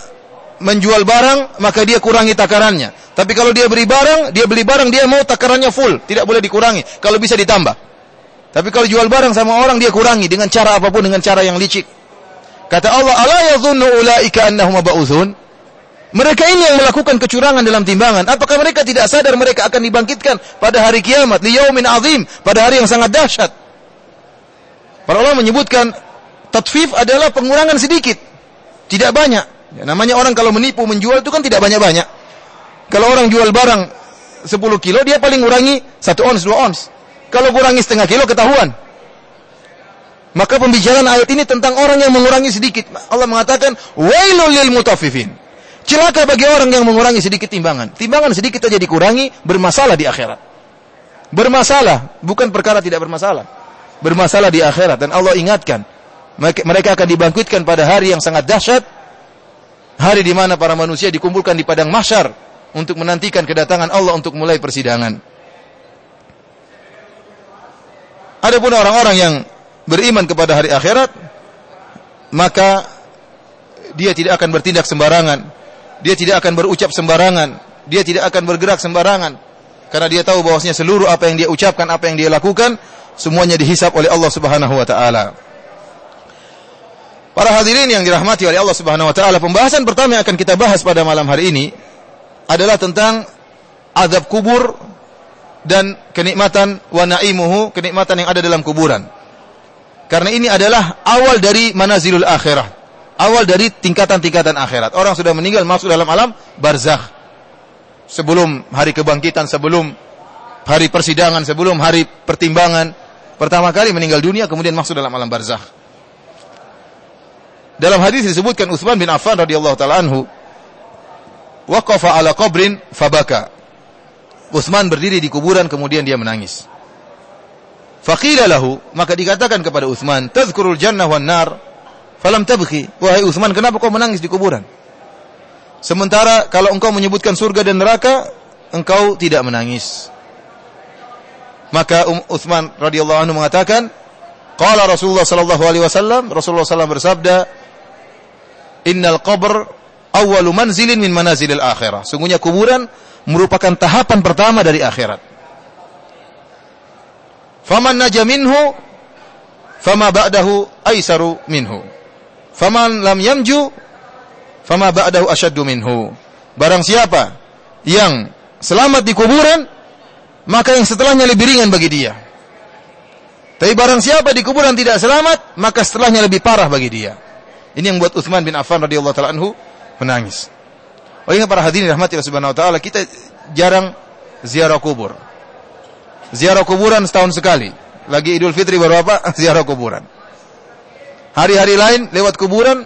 menjual barang, maka dia kurangi takarannya. Tapi kalau dia beli barang, dia beli barang, dia mau takarannya full, tidak boleh dikurangi. Kalau bisa ditambah. Tapi kalau jual barang sama orang, dia kurangi dengan cara apa pun, dengan cara yang licik. Kata Allah, "Ala yadhunnu ulaika annahum mab'utsun?" Mereka ini yang melakukan kecurangan dalam timbangan. Apakah mereka tidak sadar mereka akan dibangkitkan pada hari kiamat, liyaumin azim, pada hari yang sangat dahsyat? Para ulama menyebutkan tatfif adalah pengurangan sedikit, tidak banyak. Ya, namanya orang kalau menipu menjual itu kan tidak banyak-banyak. Kalau orang jual barang 10 kilo, dia paling ngurangi 1 ons, 2 ons. Kalau kurangi setengah kilo ketahuan. Maka pembicaraan ayat ini tentang orang yang mengurangi sedikit. Allah mengatakan, "Wailul lil mutaffifin." Celaka bagi orang yang mengurangi sedikit timbangan. Timbangan sedikit saja dikurangi, bermasalah di akhirat. Bermasalah, bukan perkara tidak bermasalah. Bermasalah di akhirat dan Allah ingatkan, mereka akan dibangkitkan pada hari yang sangat dahsyat Hari di mana para manusia dikumpulkan di padang mahsyar untuk menantikan kedatangan Allah untuk mulai persidangan. Adapun orang-orang yang beriman kepada hari akhirat, maka dia tidak akan bertindak sembarangan. Dia tidak akan berucap sembarangan. Dia tidak akan bergerak sembarangan. Karena dia tahu bahwasanya seluruh apa yang dia ucapkan, apa yang dia lakukan, semuanya dihisap oleh Allah Subhanahu wa taala. Para hadirin yang dirahmati oleh Allah Subhanahu wa taala, pembahasan pertama yang akan kita bahas pada malam hari ini adalah tentang azab kubur dan kenikmatan wa naimuhu, kenikmatan yang ada dalam kuburan. Karena ini adalah awal dari manazilul akhirah. Awal dari tingkatan-tingkatan akhirat. Orang sudah meninggal masuk dalam alam barzakh. Sebelum hari kebangkitan, sebelum hari persidangan, sebelum hari pertimbangan. Pertama kali meninggal dunia kemudian masuk dalam alam barzakh. Dalam hadis disebutkan Utsman bin Affan radhiyallahu taala anhu waqafa ala qabrin fabaka. Utsman berdiri di kuburan kemudian dia menangis. Faqila lahu, maka dikatakan kepada Utsman, "Tadhkurul jannah wan nar?" Falam tabki. Wahai Utsman, kenapa kau menangis di kuburan? Sementara kalau engkau menyebutkan surga dan neraka, engkau tidak menangis. Maka um, Utsman radhiyallahu anhu mengatakan, qala Rasulullah sallallahu alaihi wasallam, Rasulullah sallallahu bersabda, innal qabr awwalu manzilin min manazilil akhirah. Sungguhnya kuburan merupakan tahapan pertama dari akhirat. Faman naja minhu fama ba'dahu aisaru minhu. Faman lam yamju fama ba'dahu asyaddu minhu. Barang siapa yang selamat di kuburan, maka yang setelahnya lebih ringan bagi dia. Tapi barang siapa di kuburan tidak selamat, maka setelahnya lebih parah bagi dia. Ini yang buat Uthman bin Affan radhiyallahu taala anhu menangis. Oh ingat para hadirin rahmati Allah Subhanahu wa taala, kita jarang ziarah kubur. Ziarah kuburan setahun sekali. Lagi Idul Fitri baru apa? *laughs* Ziarah kuburan. Hari-hari lain lewat kuburan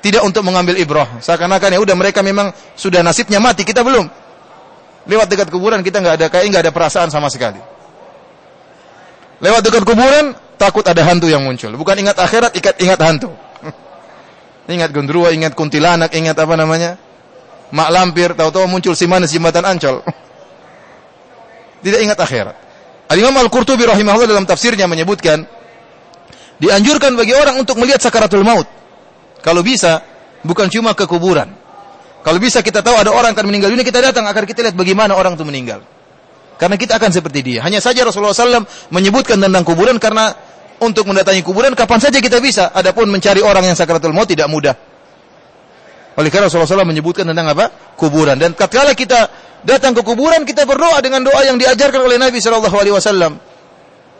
tidak untuk mengambil ibrah. Seakan-akan ya udah mereka memang sudah nasibnya mati, kita belum. Lewat dekat kuburan kita nggak ada kayak nggak ada perasaan sama sekali. Lewat dekat kuburan takut ada hantu yang muncul. Bukan ingat akhirat, *laughs* ingat ingat hantu. Ingat gondrua, ingat kuntilanak, ingat apa namanya? Mak lampir, tahu-tahu muncul si manis jembatan Ancol. Tidak ingat akhirat. Al-Imam Al-Qurtubi rahimahullah dalam tafsirnya menyebutkan dianjurkan bagi orang untuk melihat sakaratul maut. Kalau bisa, bukan cuma ke kuburan. Kalau bisa kita tahu ada orang akan meninggal dunia, kita datang agar kita lihat bagaimana orang itu meninggal. Karena kita akan seperti dia. Hanya saja Rasulullah SAW menyebutkan tentang kuburan karena untuk mendatangi kuburan kapan saja kita bisa. Adapun mencari orang yang sakratul maut tidak mudah. Oleh karena Rasulullah SAW menyebutkan tentang apa? Kuburan. Dan tatkala kita datang ke kuburan, kita berdoa dengan doa yang diajarkan oleh Nabi Wasallam.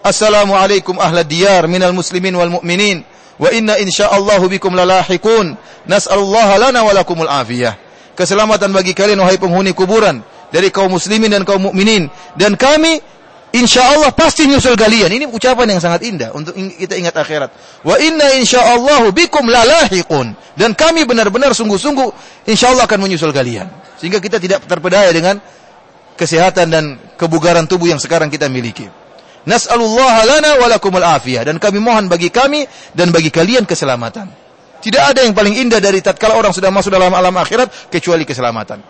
Assalamualaikum ahla diyar minal muslimin wal mu'minin. Wa inna insyaallahu bikum lalahikun. Nas'alullah lana wa lakumul afiyah. Keselamatan bagi kalian wahai penghuni kuburan dari kaum muslimin dan kaum mukminin dan kami Insya Allah pasti nyusul kalian. Ini ucapan yang sangat indah untuk kita ingat akhirat. Wa inna insya Allah bikum lalahiqun. Dan kami benar-benar sungguh-sungguh insya Allah akan menyusul kalian. Sehingga kita tidak terpedaya dengan kesehatan dan kebugaran tubuh yang sekarang kita miliki. Nas'alullah lana wa lakumul afiyah. Dan kami mohon bagi kami dan bagi kalian keselamatan. Tidak ada yang paling indah dari tatkala orang sudah masuk dalam alam akhirat kecuali keselamatan.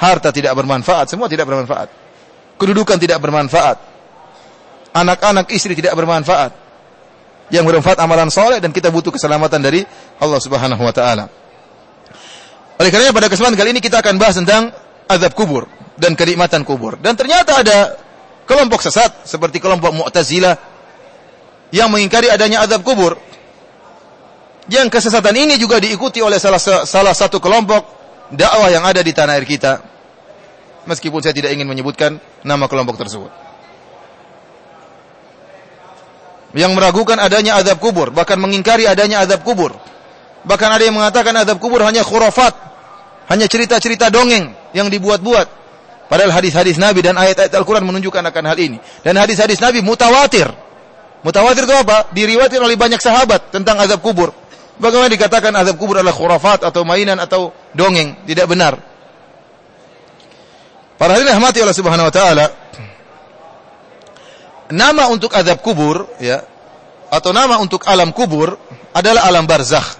Harta tidak bermanfaat, semua tidak bermanfaat. Kedudukan tidak bermanfaat anak-anak istri tidak bermanfaat. Yang bermanfaat amalan soleh dan kita butuh keselamatan dari Allah Subhanahu wa taala. Oleh karenanya pada kesempatan kali ini kita akan bahas tentang azab kubur dan kenikmatan kubur. Dan ternyata ada kelompok sesat seperti kelompok Mu'tazilah yang mengingkari adanya azab kubur. Yang kesesatan ini juga diikuti oleh salah salah satu kelompok dakwah yang ada di tanah air kita. Meskipun saya tidak ingin menyebutkan nama kelompok tersebut. Yang meragukan adanya azab kubur, bahkan mengingkari adanya azab kubur. Bahkan ada yang mengatakan azab kubur hanya khurafat, hanya cerita-cerita dongeng yang dibuat-buat. Padahal hadis-hadis Nabi dan ayat-ayat Al-Quran menunjukkan akan hal ini. Dan hadis-hadis Nabi mutawatir. Mutawatir itu apa? Diriwayatkan oleh banyak sahabat tentang azab kubur. Bagaimana dikatakan azab kubur adalah khurafat atau mainan atau dongeng? Tidak benar. Para hadirin rahmati Allah Subhanahu wa taala. Nama untuk azab kubur ya atau nama untuk alam kubur adalah alam barzakh.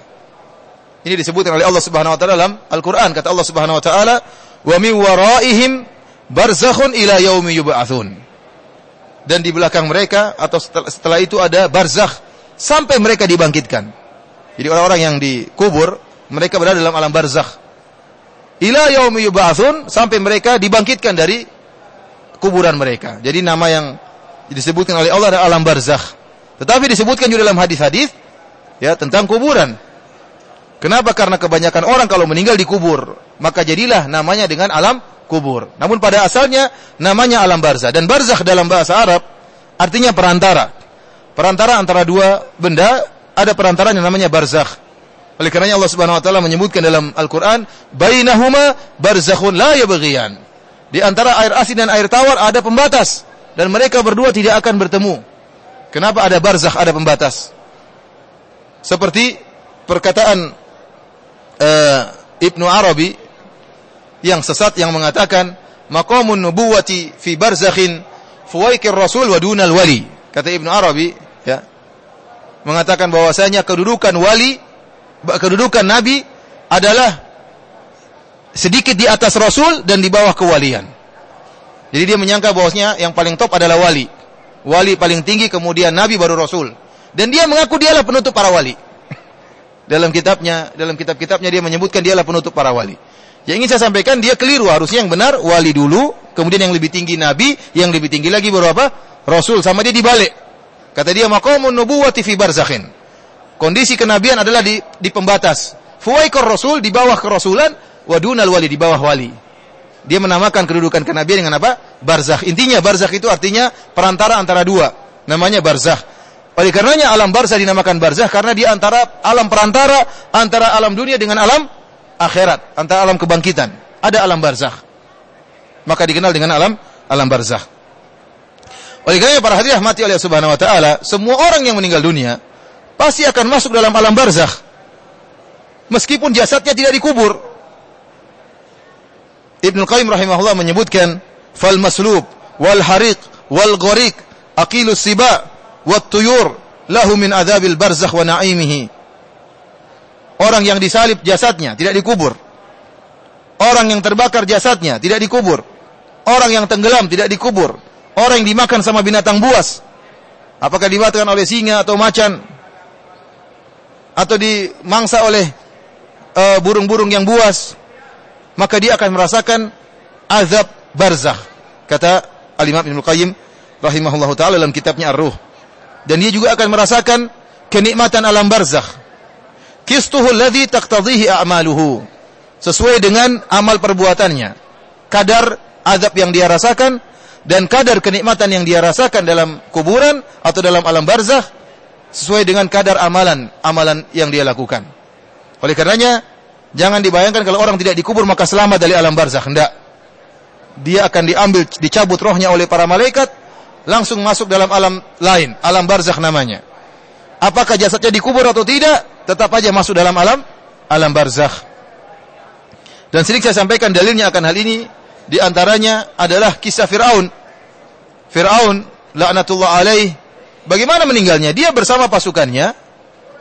Ini disebutkan oleh Allah Subhanahu wa taala dalam Al-Qur'an. Kata Allah Subhanahu wa taala, "Wa min waraihim barzakhun ila yaumi yub'atsun." Dan di belakang mereka atau setelah itu ada barzakh sampai mereka dibangkitkan. Jadi orang-orang yang dikubur, mereka berada dalam alam barzakh. Ila yaumi yub'atsun sampai mereka dibangkitkan dari kuburan mereka. Jadi nama yang disebutkan oleh Allah adalah alam barzakh. Tetapi disebutkan juga dalam hadis-hadis ya tentang kuburan. Kenapa? Karena kebanyakan orang kalau meninggal dikubur, maka jadilah namanya dengan alam kubur. Namun pada asalnya namanya alam barzah dan barzah dalam bahasa Arab artinya perantara. Perantara antara dua benda ada perantara yang namanya barzah. Oleh karenanya Allah Subhanahu wa taala menyebutkan dalam Al-Qur'an, "Bainahuma barzakhun la yabghiyan." Di antara air asin dan air tawar ada pembatas dan mereka berdua tidak akan bertemu. Kenapa ada barzakh, ada pembatas? Seperti perkataan uh, Ibnu Arabi yang sesat yang mengatakan maqamun nubuwati fi barzakhin fuwaikir rasul wa dunal wali. Kata Ibnu Arabi ya mengatakan bahwasanya kedudukan wali kedudukan nabi adalah sedikit di atas rasul dan di bawah kewalian. Jadi dia menyangka bahwasanya yang paling top adalah wali. Wali paling tinggi kemudian nabi baru rasul. Dan dia mengaku dialah penutup para wali *laughs* dalam kitabnya, dalam kitab-kitabnya dia menyebutkan dialah penutup para wali. Yang ingin saya sampaikan dia keliru, harusnya yang benar wali dulu, kemudian yang lebih tinggi nabi, yang lebih tinggi lagi baru apa? Rasul sama dia dibalik. Kata dia maqamun nubuwati fi barzakhin. Kondisi kenabian adalah di, di pembatas. Fuwaikor rasul di bawah kerasulan, wadunal wali di bawah wali. Dia menamakan kedudukan kenabian dengan apa? Barzakh. Intinya barzakh itu artinya perantara antara dua. Namanya barzakh. Oleh karenanya alam barzah dinamakan barzah karena dia antara alam perantara antara alam dunia dengan alam akhirat, antara alam kebangkitan. Ada alam barzah. Maka dikenal dengan alam alam barzah. Oleh karenanya para hadirin mati oleh Subhanahu wa taala, semua orang yang meninggal dunia pasti akan masuk dalam alam barzah. Meskipun jasadnya tidak dikubur. Ibnu Qayyim rahimahullah menyebutkan fal maslub wal hariq wal ghariq aqilus siba wattuyur lahu min adzabil barzakh wa na'imihi. Orang yang disalib jasadnya tidak dikubur. Orang yang terbakar jasadnya tidak dikubur. Orang yang tenggelam tidak dikubur. Orang yang dimakan sama binatang buas. Apakah dimakan oleh singa atau macan? Atau dimangsa oleh uh, burung-burung uh, yang buas? Maka dia akan merasakan azab barzakh. Kata Al-Imam Ibnu Qayyim rahimahullahu taala dalam kitabnya Ar-Ruh dan dia juga akan merasakan kenikmatan alam barzakh. Kistuhu alladhi taqtadhihi a'maluhu. Sesuai dengan amal perbuatannya. Kadar azab yang dia rasakan dan kadar kenikmatan yang dia rasakan dalam kuburan atau dalam alam barzakh sesuai dengan kadar amalan amalan yang dia lakukan. Oleh karenanya jangan dibayangkan kalau orang tidak dikubur maka selamat dari alam barzakh. Tidak. Dia akan diambil dicabut rohnya oleh para malaikat langsung masuk dalam alam lain, alam barzakh namanya. Apakah jasadnya dikubur atau tidak, tetap aja masuk dalam alam alam barzakh. Dan sering saya sampaikan dalilnya akan hal ini di antaranya adalah kisah Firaun. Firaun laknatullah alaih bagaimana meninggalnya? Dia bersama pasukannya,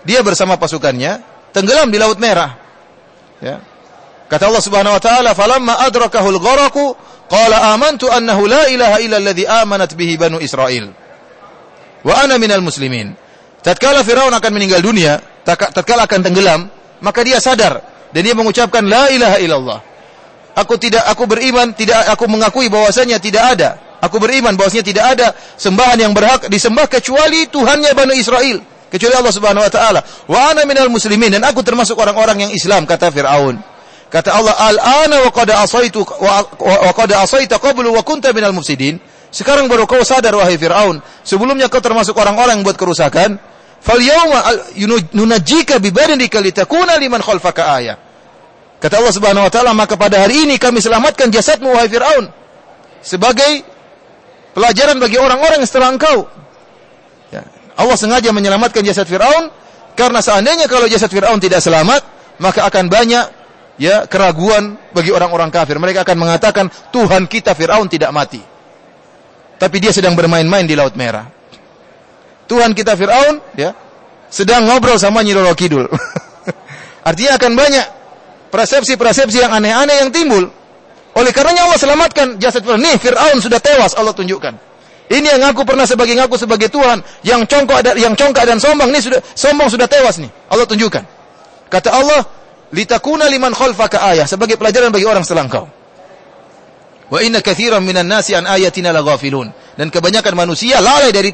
dia bersama pasukannya tenggelam di Laut Merah. Ya. Kata Allah Subhanahu wa taala, "Falamma adrakahul gharaqu qala amantu annahu la ilaha illa alladhi amanat bihi banu Israil wa ana minal muslimin." Tatkala Firaun akan meninggal dunia, tatkala akan tenggelam, maka dia sadar dan dia mengucapkan la ilaha illallah. Aku tidak aku beriman, tidak aku mengakui bahwasanya tidak ada. Aku beriman bahwasanya tidak ada sembahan yang berhak disembah kecuali Tuhannya Bani Israel, kecuali Allah Subhanahu wa taala. Wa ana minal muslimin dan aku termasuk orang-orang yang Islam kata Firaun. Kata Allah, "Al-ana wa qad asaitu wa qad asaita qablu wa kunta minal mufsidin." Sekarang baru kau sadar wahai Firaun, sebelumnya kau termasuk orang-orang yang buat kerusakan. Fal yauma nunajjika bi badanika litakuna liman khalfaka ayah. Kata Allah Subhanahu wa taala, maka pada hari ini kami selamatkan jasadmu wahai Firaun sebagai pelajaran bagi orang-orang setelah engkau. Ya. Allah sengaja menyelamatkan jasad Firaun karena seandainya kalau jasad Firaun tidak selamat, maka akan banyak ya keraguan bagi orang-orang kafir. Mereka akan mengatakan Tuhan kita Firaun tidak mati. Tapi dia sedang bermain-main di Laut Merah. Tuhan kita Firaun ya sedang ngobrol sama Nyi Roro Kidul. *laughs* Artinya akan banyak persepsi-persepsi yang aneh-aneh yang timbul. Oleh karenanya Allah selamatkan jasad Fir'aun. Nih Fir'aun sudah tewas Allah tunjukkan. Ini yang ngaku pernah sebagai ngaku sebagai Tuhan, yang congkak ada yang congkak dan sombong nih sudah sombong sudah tewas nih. Allah tunjukkan. Kata Allah, litakuna liman khalfaka ayah sebagai pelajaran bagi orang setelah engkau. Wa inna katsiran minan nasi an ayatina laghafilun. Dan kebanyakan manusia lalai dari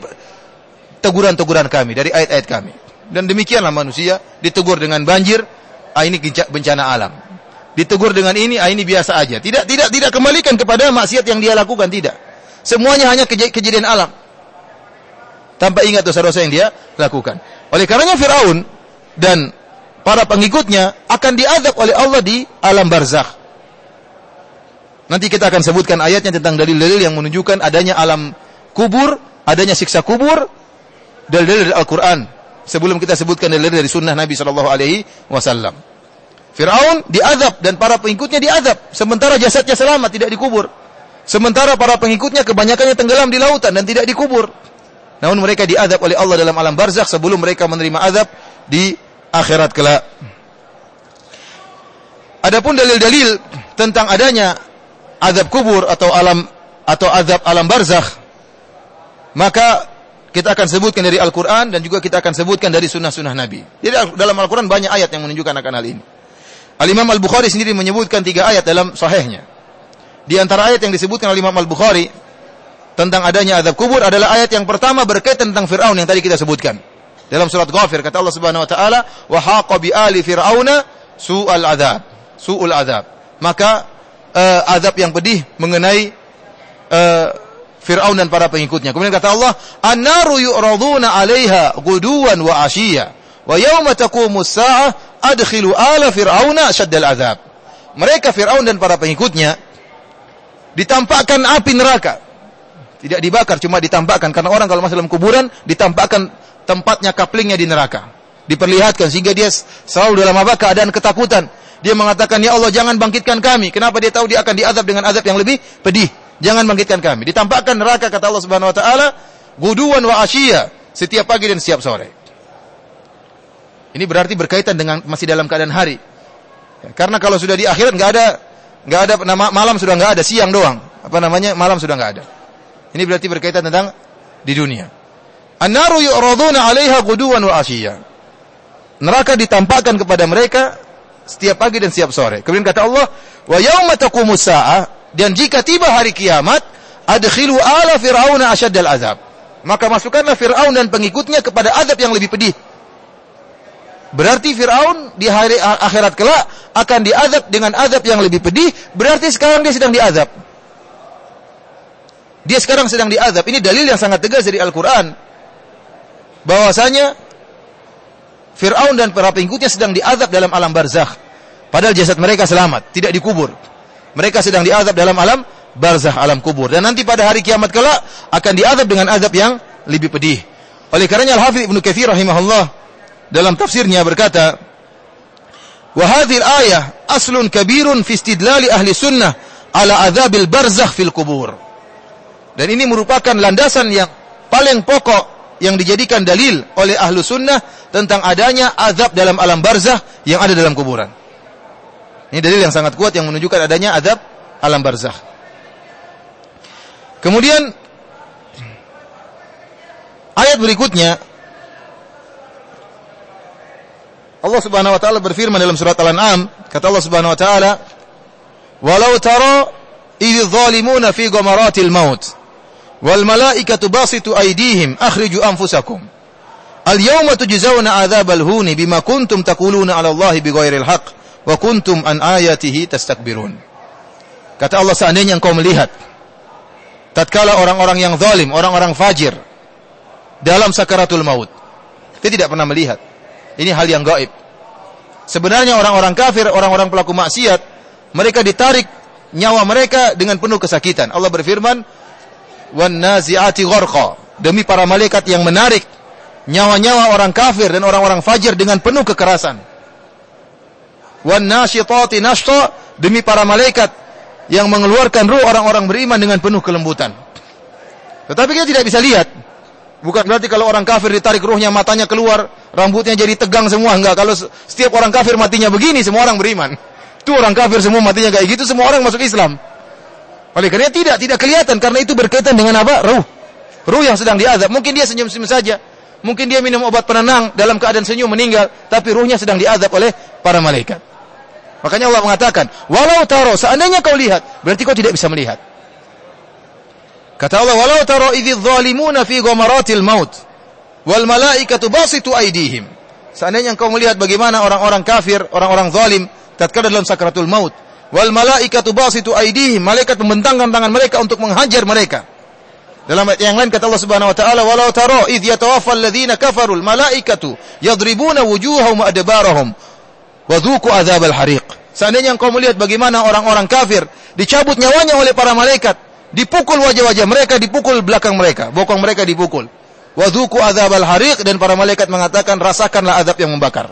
teguran-teguran kami, dari ayat-ayat kami. Dan demikianlah manusia ditegur dengan banjir, ah ini bencana alam. Ditegur dengan ini, ah ini biasa aja. Tidak tidak tidak kembalikan kepada maksiat yang dia lakukan, tidak. Semuanya hanya kej kejadian alam. Tanpa ingat dosa-dosa yang dia lakukan. Oleh karenanya Firaun dan para pengikutnya akan diadab oleh Allah di alam barzakh. Nanti kita akan sebutkan ayatnya tentang dalil-dalil yang menunjukkan adanya alam kubur, adanya siksa kubur, dalil-dalil Al-Quran sebelum kita sebutkan dalil dari sunnah Nabi Shallallahu Alaihi Wasallam. Fir'aun diadab dan para pengikutnya diadab, sementara jasadnya selamat tidak dikubur. Sementara para pengikutnya kebanyakannya tenggelam di lautan dan tidak dikubur. Namun mereka diadab oleh Allah dalam alam barzakh sebelum mereka menerima azab di akhirat kelak. Adapun dalil-dalil tentang adanya azab kubur atau alam atau azab alam barzakh maka kita akan sebutkan dari Al-Quran dan juga kita akan sebutkan dari sunnah-sunnah Nabi. Jadi dalam Al-Quran banyak ayat yang menunjukkan akan hal ini. Al-Imam Al-Bukhari sendiri menyebutkan tiga ayat dalam sahihnya. Di antara ayat yang disebutkan oleh Imam Al-Bukhari tentang adanya azab kubur adalah ayat yang pertama berkaitan tentang Fir'aun yang tadi kita sebutkan. Dalam surat Ghafir kata Allah Subhanahu wa taala, "Wa haqa bi ali fir'auna su'al adzab." Su'ul adzab. Maka uh, azab yang pedih mengenai uh, Fir'aun dan para pengikutnya. Kemudian kata Allah, "An-naru yu'raduna 'alaiha wa 'ashiyya, wa yawma taqumu as-sa'ah adkhilu ala fir'auna ashaddal 'adzab." Mereka Fir'aun dan para pengikutnya ditampakkan api neraka. Tidak dibakar, cuma ditampakkan karena orang kalau masuk dalam kuburan ditampakkan tempatnya kaplingnya di neraka. Diperlihatkan sehingga dia selalu dalam apa keadaan ketakutan. Dia mengatakan, "Ya Allah, jangan bangkitkan kami." Kenapa dia tahu dia akan diazab dengan azab yang lebih pedih? Jangan bangkitkan kami. Ditampakkan neraka kata Allah Subhanahu wa taala, guduan wa asyiya, setiap pagi dan setiap sore. Ini berarti berkaitan dengan masih dalam keadaan hari. Ya, karena kalau sudah di akhirat nggak ada nggak ada nama malam sudah nggak ada, siang doang. Apa namanya? Malam sudah nggak ada. Ini berarti berkaitan tentang di dunia. An-naru yu'raduna 'alaiha guduwan wa asyiya. Neraka ditampakkan kepada mereka setiap pagi dan setiap sore. Kemudian kata Allah, "Wa yauma taqumus sa'ah dan jika tiba hari kiamat, adkhilu ala fir'auna asyaddal azab. Maka masukkanlah Fir'aun dan pengikutnya kepada azab yang lebih pedih. Berarti Fir'aun di hari akhirat kelak akan diazab dengan azab yang lebih pedih. Berarti sekarang dia sedang diazab. Dia sekarang sedang diazab. Ini dalil yang sangat tegas dari Al-Quran. Bahwasanya Fir'aun dan para pengikutnya sedang diazab dalam alam barzakh. Padahal jasad mereka selamat, tidak dikubur. Mereka sedang diazab dalam alam barzah, alam kubur. Dan nanti pada hari kiamat kelak akan diazab dengan azab yang lebih pedih. Oleh karenanya Al-Hafidz Ibnu Katsir rahimahullah dalam tafsirnya berkata, "Wa hadhihi ayah aslun kabirun fi istidlali ahli sunnah ala azabil barzakh fil kubur." Dan ini merupakan landasan yang paling pokok yang dijadikan dalil oleh ahlu sunnah tentang adanya azab dalam alam barzah yang ada dalam kuburan. Ini dalil yang sangat kuat yang menunjukkan adanya adab alam barzakh. Kemudian ayat berikutnya Allah Subhanahu wa taala berfirman dalam surat Al-An'am, kata Allah Subhanahu wa taala, "Walau tara idh zalimuna fi ghamaratil maut wal malaikatu basitu aydihim akhriju anfusakum." Al-yawma tujzauna 'adzabal huni bima kuntum taquluna 'ala Allahi bighairil haqq wa kuntum an ayatihi tastakbirun. Kata Allah seandainya engkau melihat tatkala orang-orang yang zalim, orang-orang fajir dalam sakaratul maut. Dia tidak pernah melihat. Ini hal yang gaib. Sebenarnya orang-orang kafir, orang-orang pelaku maksiat, mereka ditarik nyawa mereka dengan penuh kesakitan. Allah berfirman, "Wan nazi'ati gharqa." Demi para malaikat yang menarik nyawa-nyawa orang kafir dan orang-orang fajir dengan penuh kekerasan. Wan nasyitati nashta demi para malaikat yang mengeluarkan ruh orang-orang beriman dengan penuh kelembutan. Tetapi kita tidak bisa lihat. Bukan berarti kalau orang kafir ditarik ruhnya matanya keluar, rambutnya jadi tegang semua enggak. Kalau setiap orang kafir matinya begini, semua orang beriman. Itu orang kafir semua matinya kayak gitu, semua orang masuk Islam. Oleh karena tidak, tidak kelihatan karena itu berkaitan dengan apa? Ruh. Ruh yang sedang diazab. Mungkin dia senyum-senyum saja. Mungkin dia minum obat penenang dalam keadaan senyum meninggal, tapi ruhnya sedang diazab oleh para malaikat. Makanya Allah mengatakan, walau taro, seandainya kau lihat, berarti kau tidak bisa melihat. Kata Allah, walau taro idhi zalimuna fi gomaratil maut, wal malaikatu basitu aidihim. Seandainya kau melihat bagaimana orang-orang kafir, orang-orang zalim, tatkala dalam sakratul maut, wal malaikatu basitu aidihim, malaikat membentangkan tangan mereka untuk menghajar mereka. Dalam ayat yang lain kata Allah Subhanahu wa taala, "Walau tara idh yatawaffa alladhina kafaru al-malaikatu yadribuna wujuhahum adbarahum wa dhuqu adzabal hariq." Seandainya engkau melihat bagaimana orang-orang kafir dicabut nyawanya oleh para malaikat, dipukul wajah-wajah mereka, dipukul belakang mereka, bokong mereka dipukul. Wa dhuqu adzabal hariq dan para malaikat mengatakan, "Rasakanlah azab yang membakar."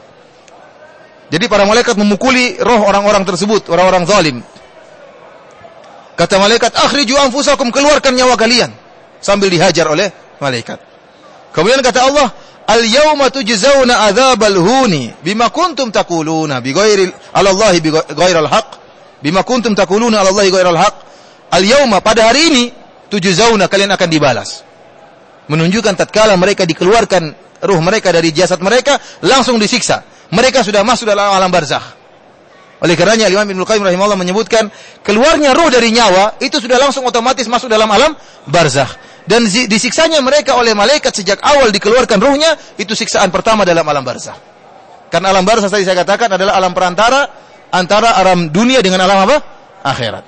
Jadi para malaikat memukuli roh orang-orang tersebut, orang-orang zalim. Kata malaikat, "Akhriju anfusakum, keluarkan nyawa kalian." sambil dihajar oleh malaikat. Kemudian kata Allah, "Al-yauma tujzauna adzabal huni bima kuntum taquluna bi ghairi 'ala Allah bi haqq." Bima kuntum taquluna 'ala Allah ghairal haqq. Al-yauma pada hari ini tujzauna kalian akan dibalas. Menunjukkan tatkala mereka dikeluarkan ruh mereka dari jasad mereka langsung disiksa. Mereka sudah masuk dalam alam barzakh. Oleh karenanya Imam Ibnu Qayyim rahimahullah menyebutkan keluarnya ruh dari nyawa itu sudah langsung otomatis masuk dalam alam barzakh dan disiksanya mereka oleh malaikat sejak awal dikeluarkan ruhnya itu siksaan pertama dalam alam barzah. Karena alam barzah tadi saya katakan adalah alam perantara antara alam dunia dengan alam apa? Akhirat.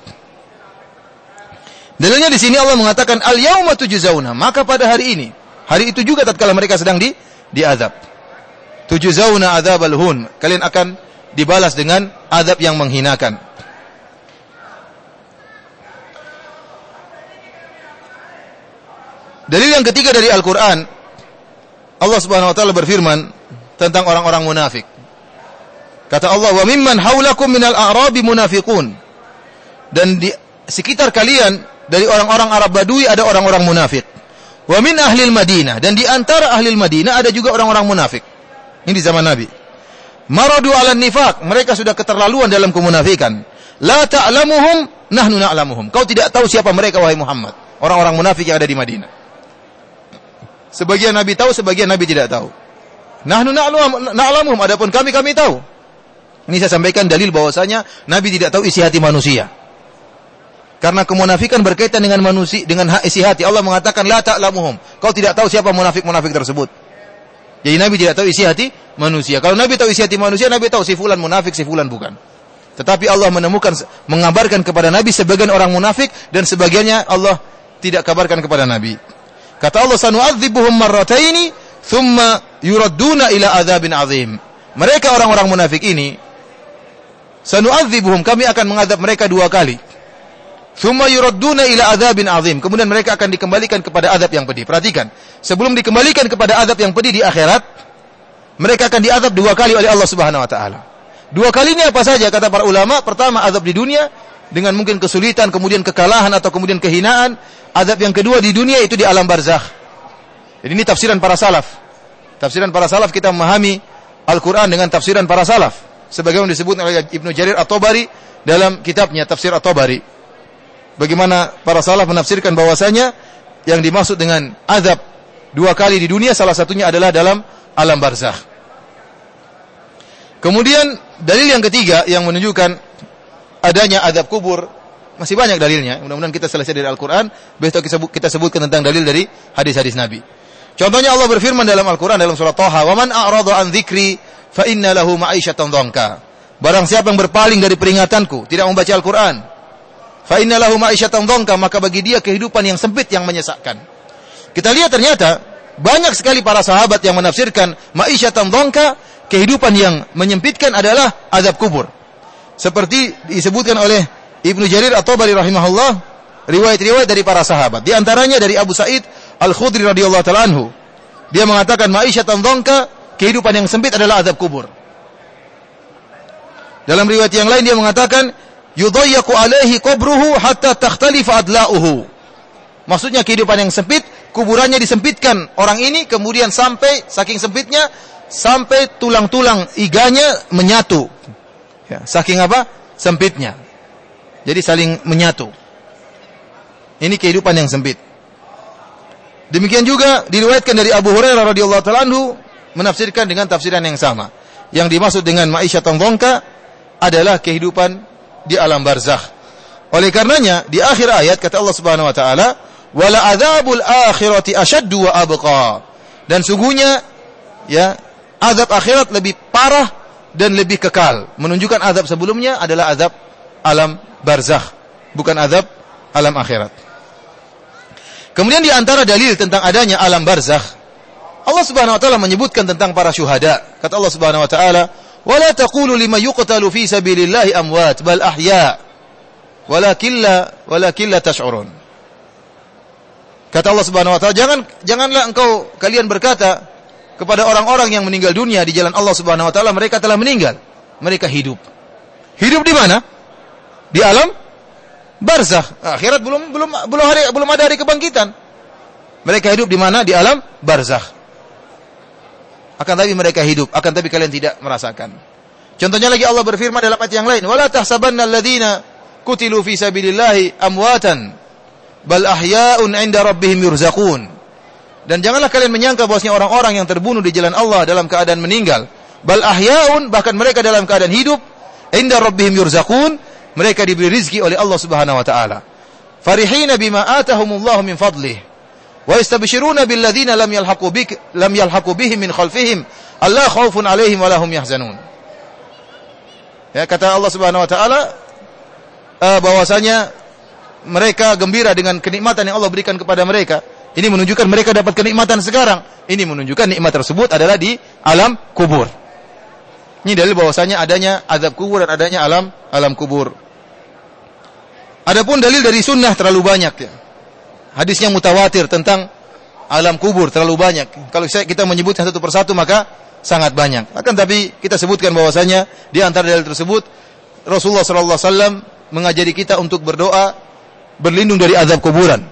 Dalilnya di sini Allah mengatakan al yauma tujzauna, maka pada hari ini, hari itu juga tatkala mereka sedang di diazab. Tujzauna adzabal hun, kalian akan dibalas dengan azab yang menghinakan. Dalil yang ketiga dari Al-Quran, Allah Subhanahu Wa Taala berfirman tentang orang-orang munafik. Kata Allah, wa mimman haulakum minal a'rabi munafiqun. Dan di sekitar kalian dari orang-orang Arab Badui ada orang-orang munafik. Wa min ahli Madinah dan di antara ahli Madinah ada juga orang-orang munafik. Ini di zaman Nabi. Maradu 'ala nifaq, mereka sudah keterlaluan dalam kemunafikan. La ta'lamuhum nahnu na'lamuhum. Kau tidak tahu siapa mereka wahai Muhammad. Orang-orang munafik yang ada di Madinah. Sebagian Nabi tahu, sebagian Nabi tidak tahu. Nahnu na'lamuhum, adapun kami kami tahu. Ini saya sampaikan dalil bahwasanya Nabi tidak tahu isi hati manusia. Karena kemunafikan berkaitan dengan manusia dengan isi hati. Allah mengatakan la ta'lamuhum. Kau tidak tahu siapa munafik-munafik tersebut. Jadi Nabi tidak tahu isi hati manusia. Kalau Nabi tahu isi hati manusia, Nabi tahu si fulan munafik, si fulan bukan. Tetapi Allah menemukan mengabarkan kepada Nabi sebagian orang munafik dan sebagiannya Allah tidak kabarkan kepada Nabi. Kata Allah sanu'adzibuhum marrataini thumma yuradduna ila adzabin azim. Mereka orang-orang munafik ini sanu'adzibuhum kami akan mengadab mereka dua kali. Thumma yuradduna ila adzabin azim. Kemudian mereka akan dikembalikan kepada azab yang pedih. Perhatikan, sebelum dikembalikan kepada azab yang pedih di akhirat, mereka akan diazab dua kali oleh Allah Subhanahu wa taala. Dua kali ini apa saja kata para ulama? Pertama azab di dunia dengan mungkin kesulitan, kemudian kekalahan atau kemudian kehinaan. Adab yang kedua di dunia itu di alam barzakh. Jadi ini tafsiran para salaf. Tafsiran para salaf kita memahami Al-Quran dengan tafsiran para salaf. Sebagaimana disebut oleh Ibnu Jarir At-Tabari dalam kitabnya Tafsir At-Tabari. Bagaimana para salaf menafsirkan bahwasanya yang dimaksud dengan azab dua kali di dunia salah satunya adalah dalam alam barzakh. Kemudian dalil yang ketiga yang menunjukkan adanya adab kubur masih banyak dalilnya. Mudah-mudahan kita selesai dari Al-Qur'an, besok kita, sebut, kita sebutkan tentang dalil dari hadis-hadis Nabi. Contohnya Allah berfirman dalam Al-Qur'an dalam surah Thaha, "Wa man a'rada an dzikri fa inna lahu ma'isyatan dhanka." Barang siapa yang berpaling dari peringatanku, tidak membaca Al-Qur'an, fa inna lahu ma'isyatan dhanka, maka bagi dia kehidupan yang sempit yang menyesakkan. Kita lihat ternyata banyak sekali para sahabat yang menafsirkan ma'isyatan dhanka, kehidupan yang menyempitkan adalah azab kubur. Seperti disebutkan oleh Ibnu Jarir atau Bari rahimahullah riwayat-riwayat dari para sahabat. Di antaranya dari Abu Sa'id Al-Khudri radhiyallahu taala anhu. Dia mengatakan ma'isyatan dhonka, kehidupan yang sempit adalah azab kubur. Dalam riwayat yang lain dia mengatakan yudayyaku alaihi qabruhu hatta takhtalifa adla'uhu. Maksudnya kehidupan yang sempit, kuburannya disempitkan orang ini kemudian sampai saking sempitnya sampai tulang-tulang iganya menyatu. Ya, saking apa? Sempitnya. Jadi saling menyatu. Ini kehidupan yang sempit. Demikian juga diriwayatkan dari Abu Hurairah radhiyallahu taala anhu menafsirkan dengan tafsiran yang sama. Yang dimaksud dengan ma'isyatan dhonka adalah kehidupan di alam barzakh. Oleh karenanya di akhir ayat kata Allah Subhanahu wa taala, "Wala adzabul akhirati asyaddu wa abqa." Dan sungguhnya ya, azab akhirat lebih parah dan lebih kekal. Menunjukkan azab sebelumnya adalah azab alam barzakh, bukan azab alam akhirat. Kemudian di antara dalil tentang adanya alam barzakh, Allah Subhanahu wa taala menyebutkan tentang para syuhada. Kata Allah Subhanahu wa taala, "Wa la taqulu lima yuqtalu fi sabilillahi amwat bal ahya, walakin la walakin la tash'urun." Kata Allah Subhanahu wa taala, "Jangan janganlah engkau kalian berkata kepada orang-orang yang meninggal dunia di jalan Allah Subhanahu wa taala, mereka telah meninggal. Mereka hidup. Hidup di mana? di alam barzakh. Akhirat belum belum belum hari belum ada hari kebangkitan. Mereka hidup di mana? Di alam barzakh. Akan tapi mereka hidup, akan tapi kalian tidak merasakan. Contohnya lagi Allah berfirman dalam ayat yang lain, "Wala tahsabanna alladziina kutilu fi sabilillahi amwatan bal ahya'un 'inda rabbihim yurzaqun." Dan janganlah kalian menyangka bahwasanya orang-orang yang terbunuh di jalan Allah dalam keadaan meninggal, bal ahya'un bahkan mereka dalam keadaan hidup, 'inda rabbihim yurzaqun mereka diberi rizki oleh Allah Subhanahu wa taala. Farihina bima atahumullahu min fadlih. Wa yastabshiruna bil ladzina lam yalhaqu bik lam yalhaqu bihim min khalfihim alla khaufun alaihim wa lahum yahzanun. Ya kata Allah Subhanahu wa taala uh, bahwasanya mereka gembira dengan kenikmatan yang Allah berikan kepada mereka. Ini menunjukkan mereka dapat kenikmatan sekarang. Ini menunjukkan nikmat tersebut adalah di alam kubur. Ini dalil bahwasanya adanya azab kubur dan adanya alam alam kubur. Adapun dalil dari sunnah terlalu banyak ya. Hadisnya mutawatir tentang alam kubur terlalu banyak. Kalau kita menyebutnya satu persatu maka sangat banyak. Akan tapi kita sebutkan bahwasanya di antara dalil tersebut Rasulullah sallallahu alaihi wasallam mengajari kita untuk berdoa berlindung dari azab kuburan.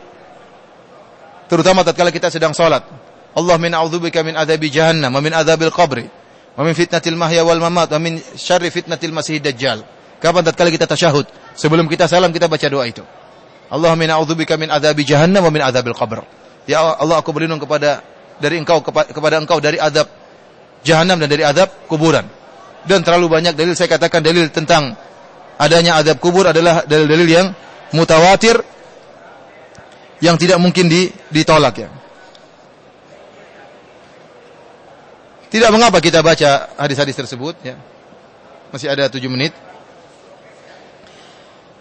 Terutama tatkala kita sedang salat. Allah min a'udzubika min adzabi jahannam wa min adzabil qabri wa min fitnatil mahya wal mamat wa min syarri fitnatil masih dajjal. Kapan tatkala kita tasyahud? Sebelum kita salam kita baca doa itu. Allahumma na'udzubika min adzabi jahannam wa min adzabil qabr. Ya Allah aku berlindung kepada dari engkau kepada engkau dari azab jahanam dan dari azab kuburan. Dan terlalu banyak dalil saya katakan dalil tentang adanya azab kubur adalah dalil-dalil yang mutawatir yang tidak mungkin ditolak ya. Tidak mengapa kita baca hadis-hadis tersebut ya. Masih ada tujuh menit.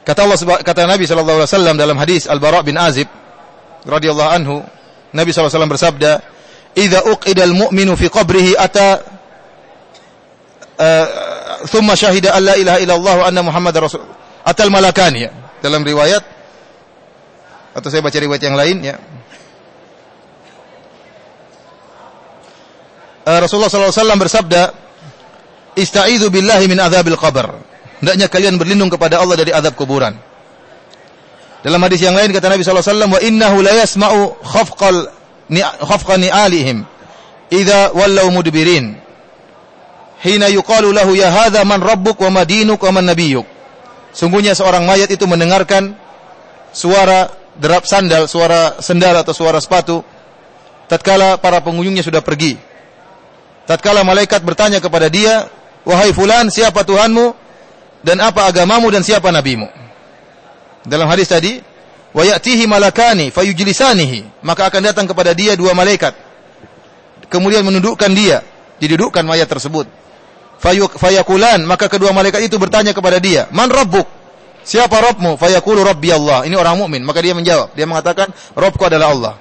Kata Allah kata Nabi sallallahu alaihi wasallam dalam hadis Al-Bara bin Azib radhiyallahu anhu, Nabi sallallahu alaihi wasallam bersabda, "Idza uqidal mu'minu fi qabrihi ata uh, thumma syahida an la ilaha illallah wa anna muhammadar rasul." Atal malakani ya. Dalam riwayat atau saya baca riwayat yang lain ya. Uh, Rasulullah sallallahu alaihi wasallam bersabda, "Ista'idzu billahi min adzabil qabr." Hendaknya kalian berlindung kepada Allah dari azab kuburan. Dalam hadis yang lain kata Nabi sallallahu alaihi wasallam wa innahu la yasma'u khafqal khafqa ni'alihim idza wallaw mudbirin. Hina yuqalu lahu ya hadza man rabbuk wa madinuk wa man nabiyyuk. Sungguhnya seorang mayat itu mendengarkan suara derap sandal, suara sendal atau suara sepatu tatkala para pengunjungnya sudah pergi. Tatkala malaikat bertanya kepada dia, wahai fulan, siapa Tuhanmu dan apa agamamu dan siapa nabimu. Dalam hadis tadi, wa ya'tihi malakani fayujlisanihi, maka akan datang kepada dia dua malaikat. Kemudian menundukkan dia, didudukkan mayat tersebut. Fayakulan, maka kedua malaikat itu bertanya kepada dia, "Man rabbuk?" Siapa Rabbmu? Fayaqulu Rabbi Allah. Ini orang mukmin, maka dia menjawab. Dia mengatakan, Rabbku adalah Allah.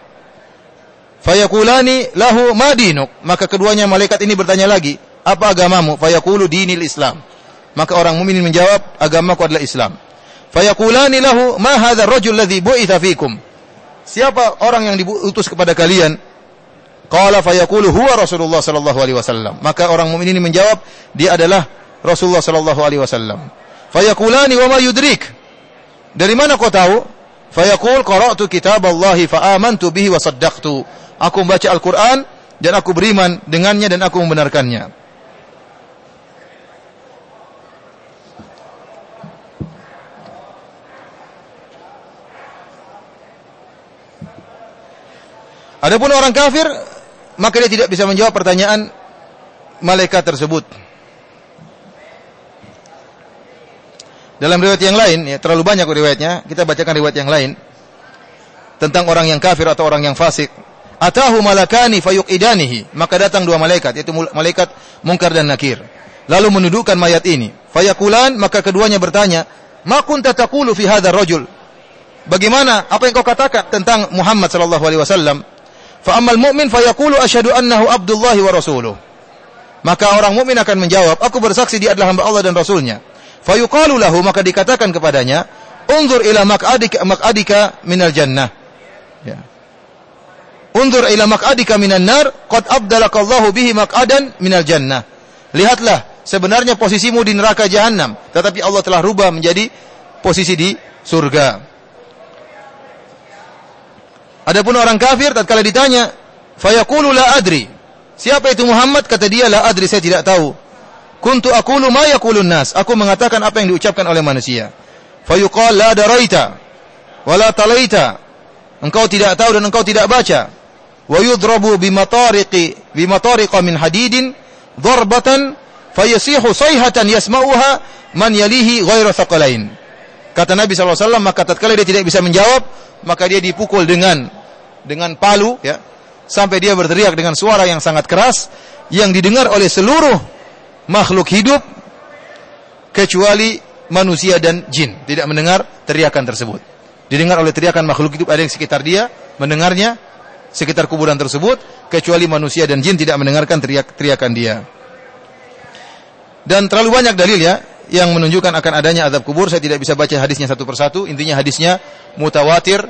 Fayakulani lahu ma dinuk. Maka keduanya malaikat ini bertanya lagi, apa agamamu? Fayaqulu dinil Islam. Maka orang mukmin menjawab, agamaku adalah Islam. Fayakulani lahu ma hadzal rajul ladzi bu'itha fikum. Siapa orang yang diutus kepada kalian? Qala fayaqulu huwa Rasulullah sallallahu alaihi wasallam. Maka orang mukmin ini menjawab, dia adalah Rasulullah sallallahu alaihi wasallam. Fayakulani wa ma yudrik. Dari mana kau tahu? Fayaqul qara'tu kitab Allah fa amantu bihi wa saddaqtu. Aku membaca Al-Qur'an dan aku beriman dengannya dan aku membenarkannya. Adapun orang kafir, maka dia tidak bisa menjawab pertanyaan malaikat tersebut. Dalam riwayat yang lain, ya, terlalu banyak riwayatnya, kita bacakan riwayat yang lain tentang orang yang kafir atau orang yang fasik. Atahu malakani fayuqidanihi, maka datang dua malaikat, yaitu malaikat mungkar dan nakir. Lalu menundukkan mayat ini. Fayakulan, maka keduanya bertanya, "Ma kunta taqulu fi hadzal rajul?" Bagaimana apa yang kau katakan tentang Muhammad sallallahu alaihi wasallam? Fa ammal mu'min fayaqulu asyhadu annahu abdullah wa rasuluh. Maka orang mukmin akan menjawab, aku bersaksi dia adalah hamba Allah dan rasulnya. Fayuqalu lahu maka dikatakan kepadanya, "Unzur ila maq'adika maq'adika minal jannah." Ya. Unzur ila maq'adika minan nar, qad abdalaka Allahu bihi maq'adan minal jannah. Lihatlah, sebenarnya posisimu di neraka jahanam, tetapi Allah telah rubah menjadi posisi di surga. Adapun orang kafir tatkala ditanya, fayaqulu la adri. Siapa itu Muhammad? Kata dia, la adri, saya tidak tahu. Kuntu aqulu ma yaqulun nas. Aku mengatakan apa yang diucapkan oleh manusia. Fayuqal la daraita wa la talaita. Engkau tidak tahu dan engkau tidak baca. Wa yudrabu bimatariqi bimatariqa min hadidin darbatan fayasihu sayhatan yasma'uha man yalihi ghairu thaqalain. Kata Nabi SAW, maka tatkala dia tidak bisa menjawab, maka dia dipukul dengan dengan palu, ya, sampai dia berteriak dengan suara yang sangat keras, yang didengar oleh seluruh makhluk hidup kecuali manusia dan jin tidak mendengar teriakan tersebut. Didengar oleh teriakan makhluk hidup ada yang sekitar dia mendengarnya sekitar kuburan tersebut kecuali manusia dan jin tidak mendengarkan teriak teriakan dia. Dan terlalu banyak dalil ya yang menunjukkan akan adanya azab kubur. Saya tidak bisa baca hadisnya satu persatu. Intinya hadisnya mutawatir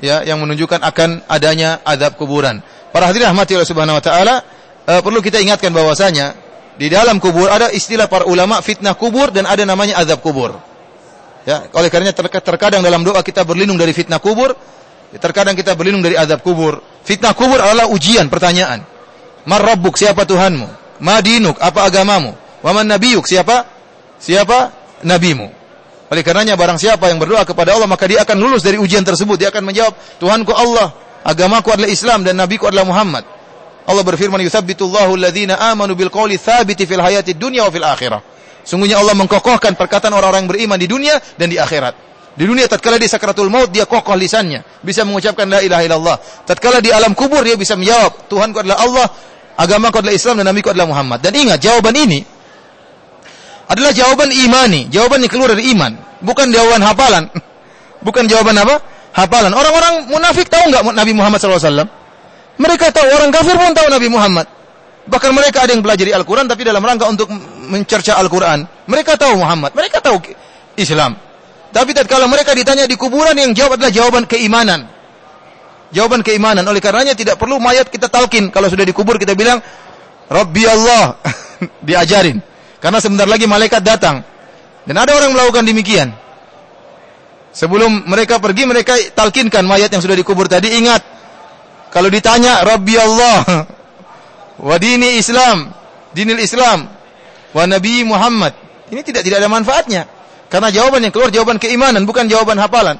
ya yang menunjukkan akan adanya azab kuburan. Para hadirin rahmati Allah Subhanahu wa taala, uh, perlu kita ingatkan bahwasanya di dalam kubur ada istilah para ulama fitnah kubur dan ada namanya azab kubur. Ya, oleh karenanya terkadang dalam doa kita berlindung dari fitnah kubur, terkadang kita berlindung dari azab kubur. Fitnah kubur adalah ujian, pertanyaan. Mar rabbuk, siapa Tuhanmu? Ma dinuk, apa agamamu? Wa man nabiyuk, siapa? Siapa nabimu? Oleh karenanya barang siapa yang berdoa kepada Allah maka dia akan lulus dari ujian tersebut. Dia akan menjawab, Tuhanku Allah, agamaku adalah Islam dan nabiku adalah Muhammad. Allah berfirman yuthabbitullahu alladhina amanu bil qawli tsabiti fil hayati dunya wa fil akhirah. Sungguhnya Allah mengkokohkan perkataan orang-orang yang beriman di dunia dan di akhirat. Di dunia tatkala dia sakratul maut dia kokoh lisannya, bisa mengucapkan la ilaha illallah. Tatkala di alam kubur dia bisa menjawab, Tuhanku adalah Allah, agamaku adalah Islam dan nabiku adalah Muhammad. Dan ingat jawaban ini adalah jawaban imani, jawaban yang keluar dari iman, bukan jawaban hafalan. *laughs* Bukan jawaban apa? Hafalan. Orang-orang munafik tahu enggak Nabi Muhammad SAW? Mereka tahu orang kafir pun tahu Nabi Muhammad. Bahkan mereka ada yang belajar Al-Quran tapi dalam rangka untuk mencerca Al-Quran. Mereka tahu Muhammad. Mereka tahu Islam. Tapi tatkala mereka ditanya di kuburan yang jawab adalah jawaban keimanan. Jawaban keimanan. Oleh karenanya tidak perlu mayat kita talkin. Kalau sudah dikubur kita bilang, Rabbi Allah. *laughs* Diajarin. Karena sebentar lagi malaikat datang. Dan ada orang melakukan demikian. Sebelum mereka pergi, mereka talkinkan mayat yang sudah dikubur tadi. Ingat, kalau ditanya Rabbi Allah *laughs* wa dini Islam, dinil Islam wa Nabi Muhammad. Ini tidak tidak ada manfaatnya. Karena jawaban yang keluar jawaban keimanan bukan jawaban hafalan.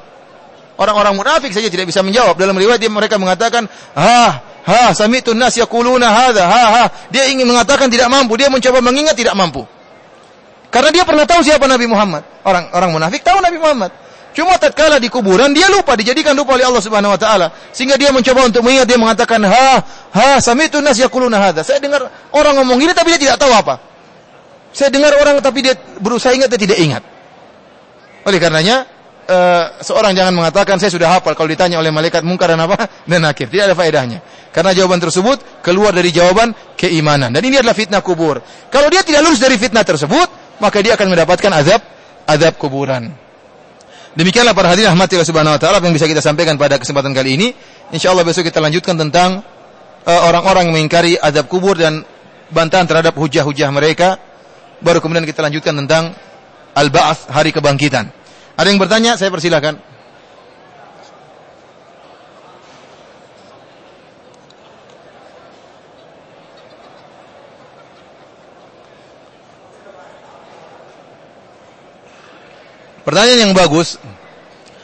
Orang-orang munafik saja tidak bisa menjawab. Dalam riwayat dia mereka mengatakan, "Ha, ha, sami'tu nas yaquluna hadza, ha, ha." Dia ingin mengatakan tidak mampu, dia mencoba mengingat tidak mampu. Karena dia pernah tahu siapa Nabi Muhammad. Orang orang munafik tahu Nabi Muhammad. Cuma tatkala di kuburan dia lupa dijadikan lupa oleh Allah Subhanahu wa taala sehingga dia mencoba untuk mengingat dia mengatakan ha ha sami'tu nas yaquluna hadza. Saya dengar orang ngomong ini tapi dia tidak tahu apa. Saya dengar orang tapi dia berusaha ingat dia tidak ingat. Oleh karenanya uh, seorang jangan mengatakan saya sudah hafal kalau ditanya oleh malaikat mungkar dan apa *laughs* dan nakir. Tidak ada faedahnya. Karena jawaban tersebut keluar dari jawaban keimanan dan ini adalah fitnah kubur. Kalau dia tidak lulus dari fitnah tersebut, maka dia akan mendapatkan azab azab kuburan. Demikianlah para hadirin rahmati Allah Subhanahu wa taala yang bisa kita sampaikan pada kesempatan kali ini. Insyaallah besok kita lanjutkan tentang eh, orang-orang uh, yang mengingkari azab kubur dan bantahan terhadap hujah-hujah mereka. Baru kemudian kita lanjutkan tentang al-ba'ats, hari kebangkitan. Ada yang bertanya? Saya persilahkan. Pertanyaan yang bagus,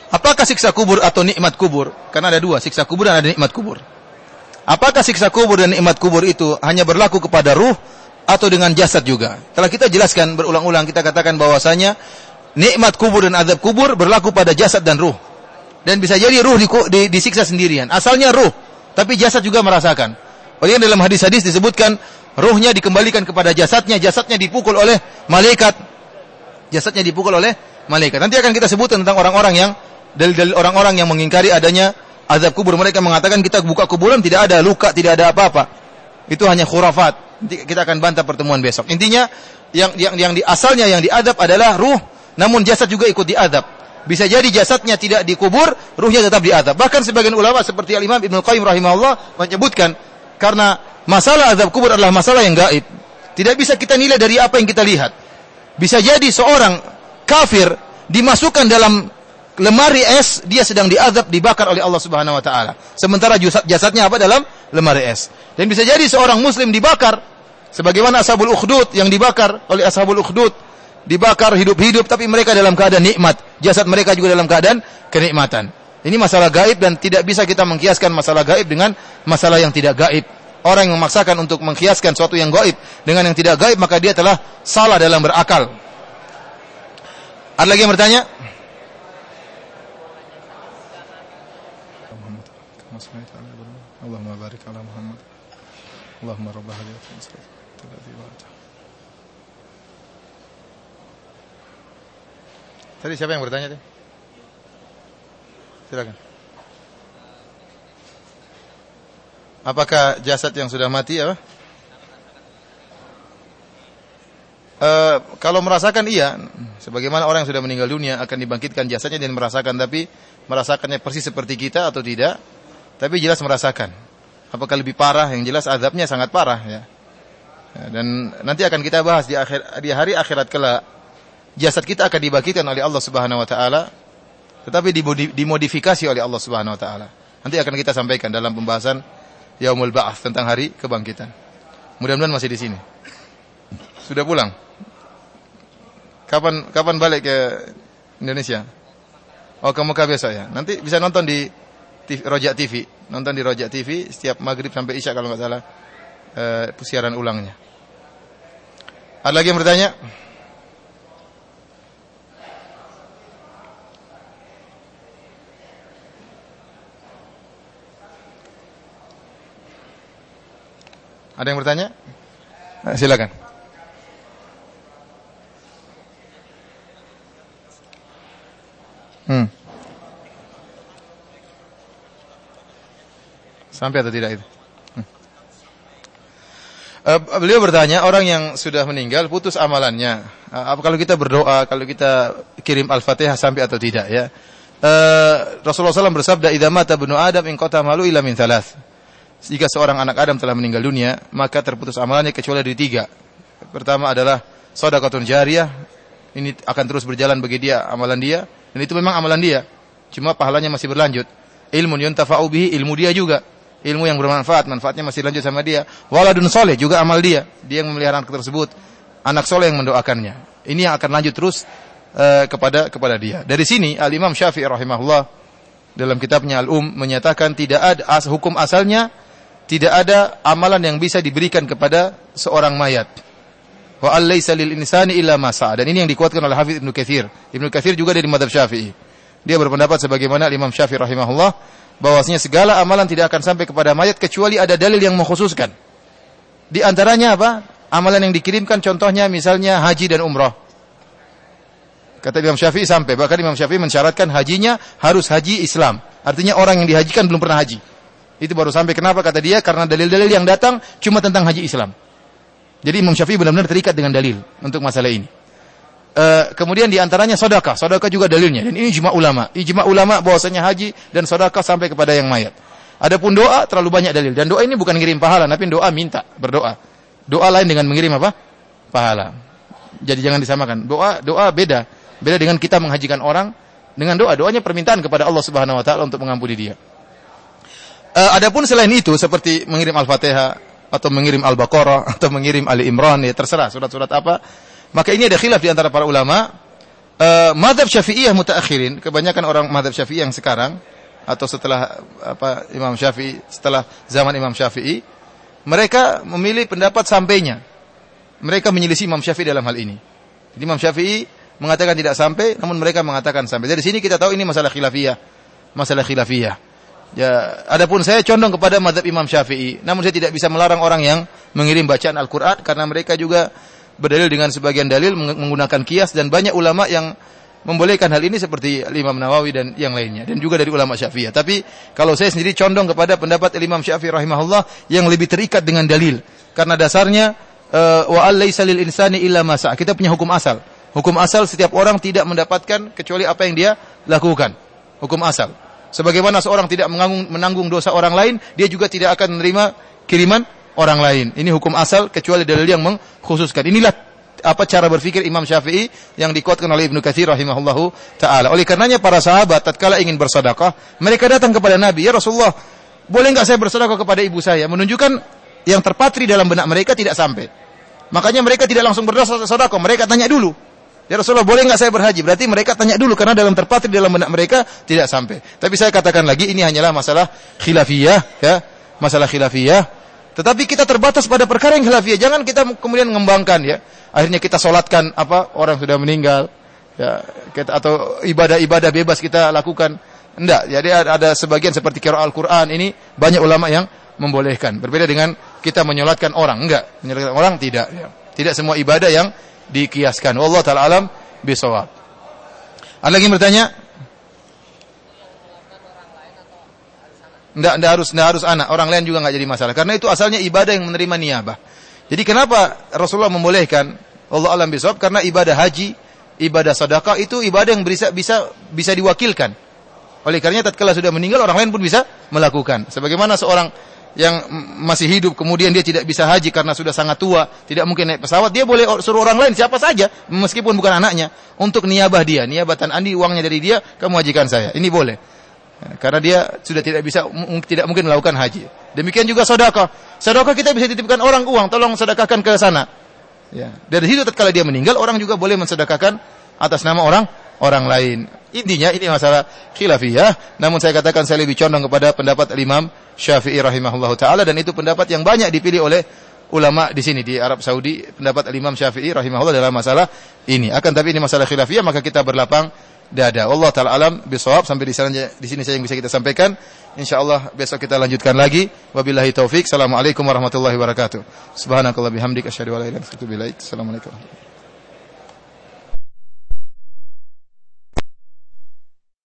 apakah siksa kubur atau nikmat kubur? Karena ada dua, siksa kubur dan ada nikmat kubur. Apakah siksa kubur dan nikmat kubur itu hanya berlaku kepada ruh atau dengan jasad juga? Telah kita jelaskan berulang-ulang, kita katakan bahwasanya nikmat kubur dan azab kubur berlaku pada jasad dan ruh. Dan bisa jadi ruh di, di, disiksa sendirian. Asalnya ruh, tapi jasad juga merasakan. Oleh dalam hadis-hadis disebutkan ruhnya dikembalikan kepada jasadnya, jasadnya dipukul oleh malaikat. Jasadnya dipukul oleh malaikat. Nanti akan kita sebutkan tentang orang-orang yang dalil-dalil orang-orang yang mengingkari adanya azab kubur. Mereka mengatakan kita buka kuburan tidak ada luka, tidak ada apa-apa. Itu hanya khurafat. Nanti kita akan bantah pertemuan besok. Intinya yang yang yang di asalnya yang diadab adalah ruh, namun jasad juga ikut diadab. Bisa jadi jasadnya tidak dikubur, ruhnya tetap diadab. Bahkan sebagian ulama seperti Al-Imam Ibnu Qayyim rahimahullah menyebutkan karena masalah azab kubur adalah masalah yang gaib. Tidak bisa kita nilai dari apa yang kita lihat. Bisa jadi seorang kafir dimasukkan dalam lemari es, dia sedang diazab, dibakar oleh Allah Subhanahu wa taala. Sementara jasadnya apa dalam lemari es. Dan bisa jadi seorang muslim dibakar sebagaimana ashabul ukhdud yang dibakar oleh ashabul ukhdud dibakar hidup-hidup tapi mereka dalam keadaan nikmat. Jasad mereka juga dalam keadaan kenikmatan. Ini masalah gaib dan tidak bisa kita mengkiaskan masalah gaib dengan masalah yang tidak gaib. Orang yang memaksakan untuk mengkiaskan sesuatu yang gaib dengan yang tidak gaib maka dia telah salah dalam berakal. Ada lagi yang bertanya? Allahumma barik ala Muhammad. Allahumma rabb Tadi siapa yang bertanya tadi? Silakan. Apakah jasad yang sudah mati apa? Uh, kalau merasakan iya, sebagaimana orang yang sudah meninggal dunia akan dibangkitkan jasanya dan merasakan, tapi merasakannya persis seperti kita atau tidak, tapi jelas merasakan. Apakah lebih parah? Yang jelas azabnya sangat parah ya. ya dan nanti akan kita bahas di akhir di hari akhirat kelak jasad kita akan dibangkitkan oleh Allah Subhanahu wa taala tetapi dimodifikasi oleh Allah Subhanahu wa taala. Nanti akan kita sampaikan dalam pembahasan Yaumul Ba'ats tentang hari kebangkitan. Mudah-mudahan masih di sini. Sudah pulang? Kapan kapan balik ke Indonesia? Oh, ke Mekah besok ya. Nanti bisa nonton di TV, Rojak TV. Nonton di Rojak TV setiap maghrib sampai isya kalau nggak salah eh, siaran ulangnya. Ada lagi yang bertanya? Ada yang bertanya? Nah, silakan. Hmm. Sampai atau tidak itu? Hmm. Uh, beliau bertanya, orang yang sudah meninggal putus amalannya. Uh, kalau kita berdoa, kalau kita kirim Al-Fatihah sampai atau tidak ya? Uh, Rasulullah SAW bersabda, "Idza mata ibnu Adam in qata malu ila min thalath." Jika seorang anak Adam telah meninggal dunia, maka terputus amalannya kecuali dari tiga. Pertama adalah sedekah jariyah. Ini akan terus berjalan bagi dia amalan dia dan itu memang amalan dia. Cuma pahalanya masih berlanjut. Ilmu yuntafa'u bihi, ilmu dia juga. Ilmu yang bermanfaat, manfaatnya masih lanjut sama dia. Waladun soleh juga amal dia. Dia yang memelihara anak tersebut. Anak soleh yang mendoakannya. Ini yang akan lanjut terus uh, kepada kepada dia. Dari sini Al Imam Syafi'i rahimahullah dalam kitabnya Al Um menyatakan tidak ada as, hukum asalnya tidak ada amalan yang bisa diberikan kepada seorang mayat. Wa alaysa lil insani illa ma. Dan ini yang dikuatkan oleh Hafidz Ibnu Katsir. Ibnu Katsir juga dari mazhab Syafi'i. Dia berpendapat sebagaimana Imam Syafi'i rahimahullah bahwasanya segala amalan tidak akan sampai kepada mayat kecuali ada dalil yang mengkhususkan. Di antaranya apa? Amalan yang dikirimkan contohnya misalnya haji dan umrah. Kata Imam Syafi'i sampai bahkan Imam Syafi'i mensyaratkan hajinya harus haji Islam. Artinya orang yang dihajikan belum pernah haji. Itu baru sampai kenapa kata dia karena dalil-dalil yang datang cuma tentang haji Islam. Jadi Imam Syafi'i benar-benar terikat dengan dalil untuk masalah ini. Uh, kemudian di antaranya sodaka, sodaka juga dalilnya. Dan ini ijma ulama. Ijma ulama bahwasanya haji dan sodaka sampai kepada yang mayat. Adapun doa terlalu banyak dalil. Dan doa ini bukan ngirim pahala, tapi doa minta, berdoa. Doa lain dengan mengirim apa? Pahala. Jadi jangan disamakan. Doa doa beda. Beda dengan kita menghajikan orang dengan doa. Doanya permintaan kepada Allah Subhanahu wa taala untuk mengampuni dia. Uh, adapun selain itu seperti mengirim Al-Fatihah, atau mengirim Al-Baqarah *laughs* atau mengirim Ali Imran ya terserah surat-surat apa. Maka ini ada khilaf di antara para ulama. Uh, madhab Syafi'iyah mutaakhirin, kebanyakan orang madhab Syafi'i yang sekarang atau setelah apa Imam Syafi'i, setelah zaman Imam Syafi'i, mereka memilih pendapat sampainya. Mereka menyelisih Imam Syafi'i dalam hal ini. Jadi Imam Syafi'i mengatakan tidak sampai, namun mereka mengatakan sampai. Dari sini kita tahu ini masalah khilafiyah. Masalah khilafiyah. Ya, adapun saya condong kepada madhab Imam Syafi'i. Namun saya tidak bisa melarang orang yang mengirim bacaan Al-Quran karena mereka juga berdalil dengan sebagian dalil menggunakan kias dan banyak ulama yang membolehkan hal ini seperti Imam Nawawi dan yang lainnya dan juga dari ulama Syafi'iyah. Tapi kalau saya sendiri condong kepada pendapat Imam Syafi'i rahimahullah yang lebih terikat dengan dalil karena dasarnya uh, wa alaysa lil insani illa masa. Kita punya hukum asal. Hukum asal setiap orang tidak mendapatkan kecuali apa yang dia lakukan. Hukum asal. Sebagaimana seorang tidak menanggung, dosa orang lain, dia juga tidak akan menerima kiriman orang lain. Ini hukum asal kecuali dalil yang mengkhususkan. Inilah apa cara berpikir Imam Syafi'i yang dikuatkan oleh Ibnu Katsir rahimahullahu taala. Oleh karenanya para sahabat tatkala ingin bersedekah, mereka datang kepada Nabi, "Ya Rasulullah, boleh enggak saya bersedekah kepada ibu saya?" Menunjukkan yang terpatri dalam benak mereka tidak sampai. Makanya mereka tidak langsung berdosa sedekah, mereka tanya dulu. Ya Rasulullah boleh nggak saya berhaji? Berarti mereka tanya dulu karena dalam terpatri dalam benak mereka tidak sampai. Tapi saya katakan lagi ini hanyalah masalah khilafiyah ya, masalah khilafiyah. Tetapi kita terbatas pada perkara yang khilafiyah. Jangan kita kemudian mengembangkan ya. Akhirnya kita solatkan apa orang sudah meninggal ya kita, atau ibadah-ibadah bebas kita lakukan. Enggak, jadi ada sebagian seperti kira Al-Qur'an ini banyak ulama yang membolehkan. Berbeda dengan kita menyolatkan orang, enggak. Menyolatkan orang tidak ya. Tidak semua ibadah yang dikiaskan. Allah taala alam bisawab. Ada lagi yang bertanya? Tidak, tidak harus, tidak harus anak. Orang lain juga nggak jadi masalah. Karena itu asalnya ibadah yang menerima niabah. Jadi kenapa Rasulullah membolehkan Allah alam bisawab? Karena ibadah haji, ibadah sedekah itu ibadah yang bisa bisa bisa diwakilkan. Oleh karenanya tatkala sudah meninggal orang lain pun bisa melakukan. Sebagaimana seorang yang masih hidup kemudian dia tidak bisa haji karena sudah sangat tua, tidak mungkin naik pesawat, dia boleh suruh orang lain siapa saja meskipun bukan anaknya untuk niabah dia, niabatan Andi uangnya dari dia, kamu hajikan saya. Ini boleh. Karena dia sudah tidak bisa tidak mungkin melakukan haji. Demikian juga sedekah. Sedekah kita bisa titipkan orang uang, tolong sedekahkan ke sana. Ya. Dari situ tatkala dia meninggal, orang juga boleh mensedekahkan atas nama orang orang lain. Intinya ini masalah khilafiyah, namun saya katakan saya lebih condong kepada pendapat Imam Syafi'i rahimahullah taala dan itu pendapat yang banyak dipilih oleh ulama di sini di Arab Saudi pendapat Imam Syafi'i rahimahullah dalam masalah ini. Akan tapi ini masalah khilafiyah maka kita berlapang dada. Allah taala alam bisawab sampai di sana di sini saya yang bisa kita sampaikan. Insyaallah besok kita lanjutkan lagi. Wabillahi taufik. Assalamualaikum warahmatullahi wabarakatuh. Subhanakallah bihamdika asyhadu an la ilaha illa anta astaghfiruka wa atubu. Assalamualaikum.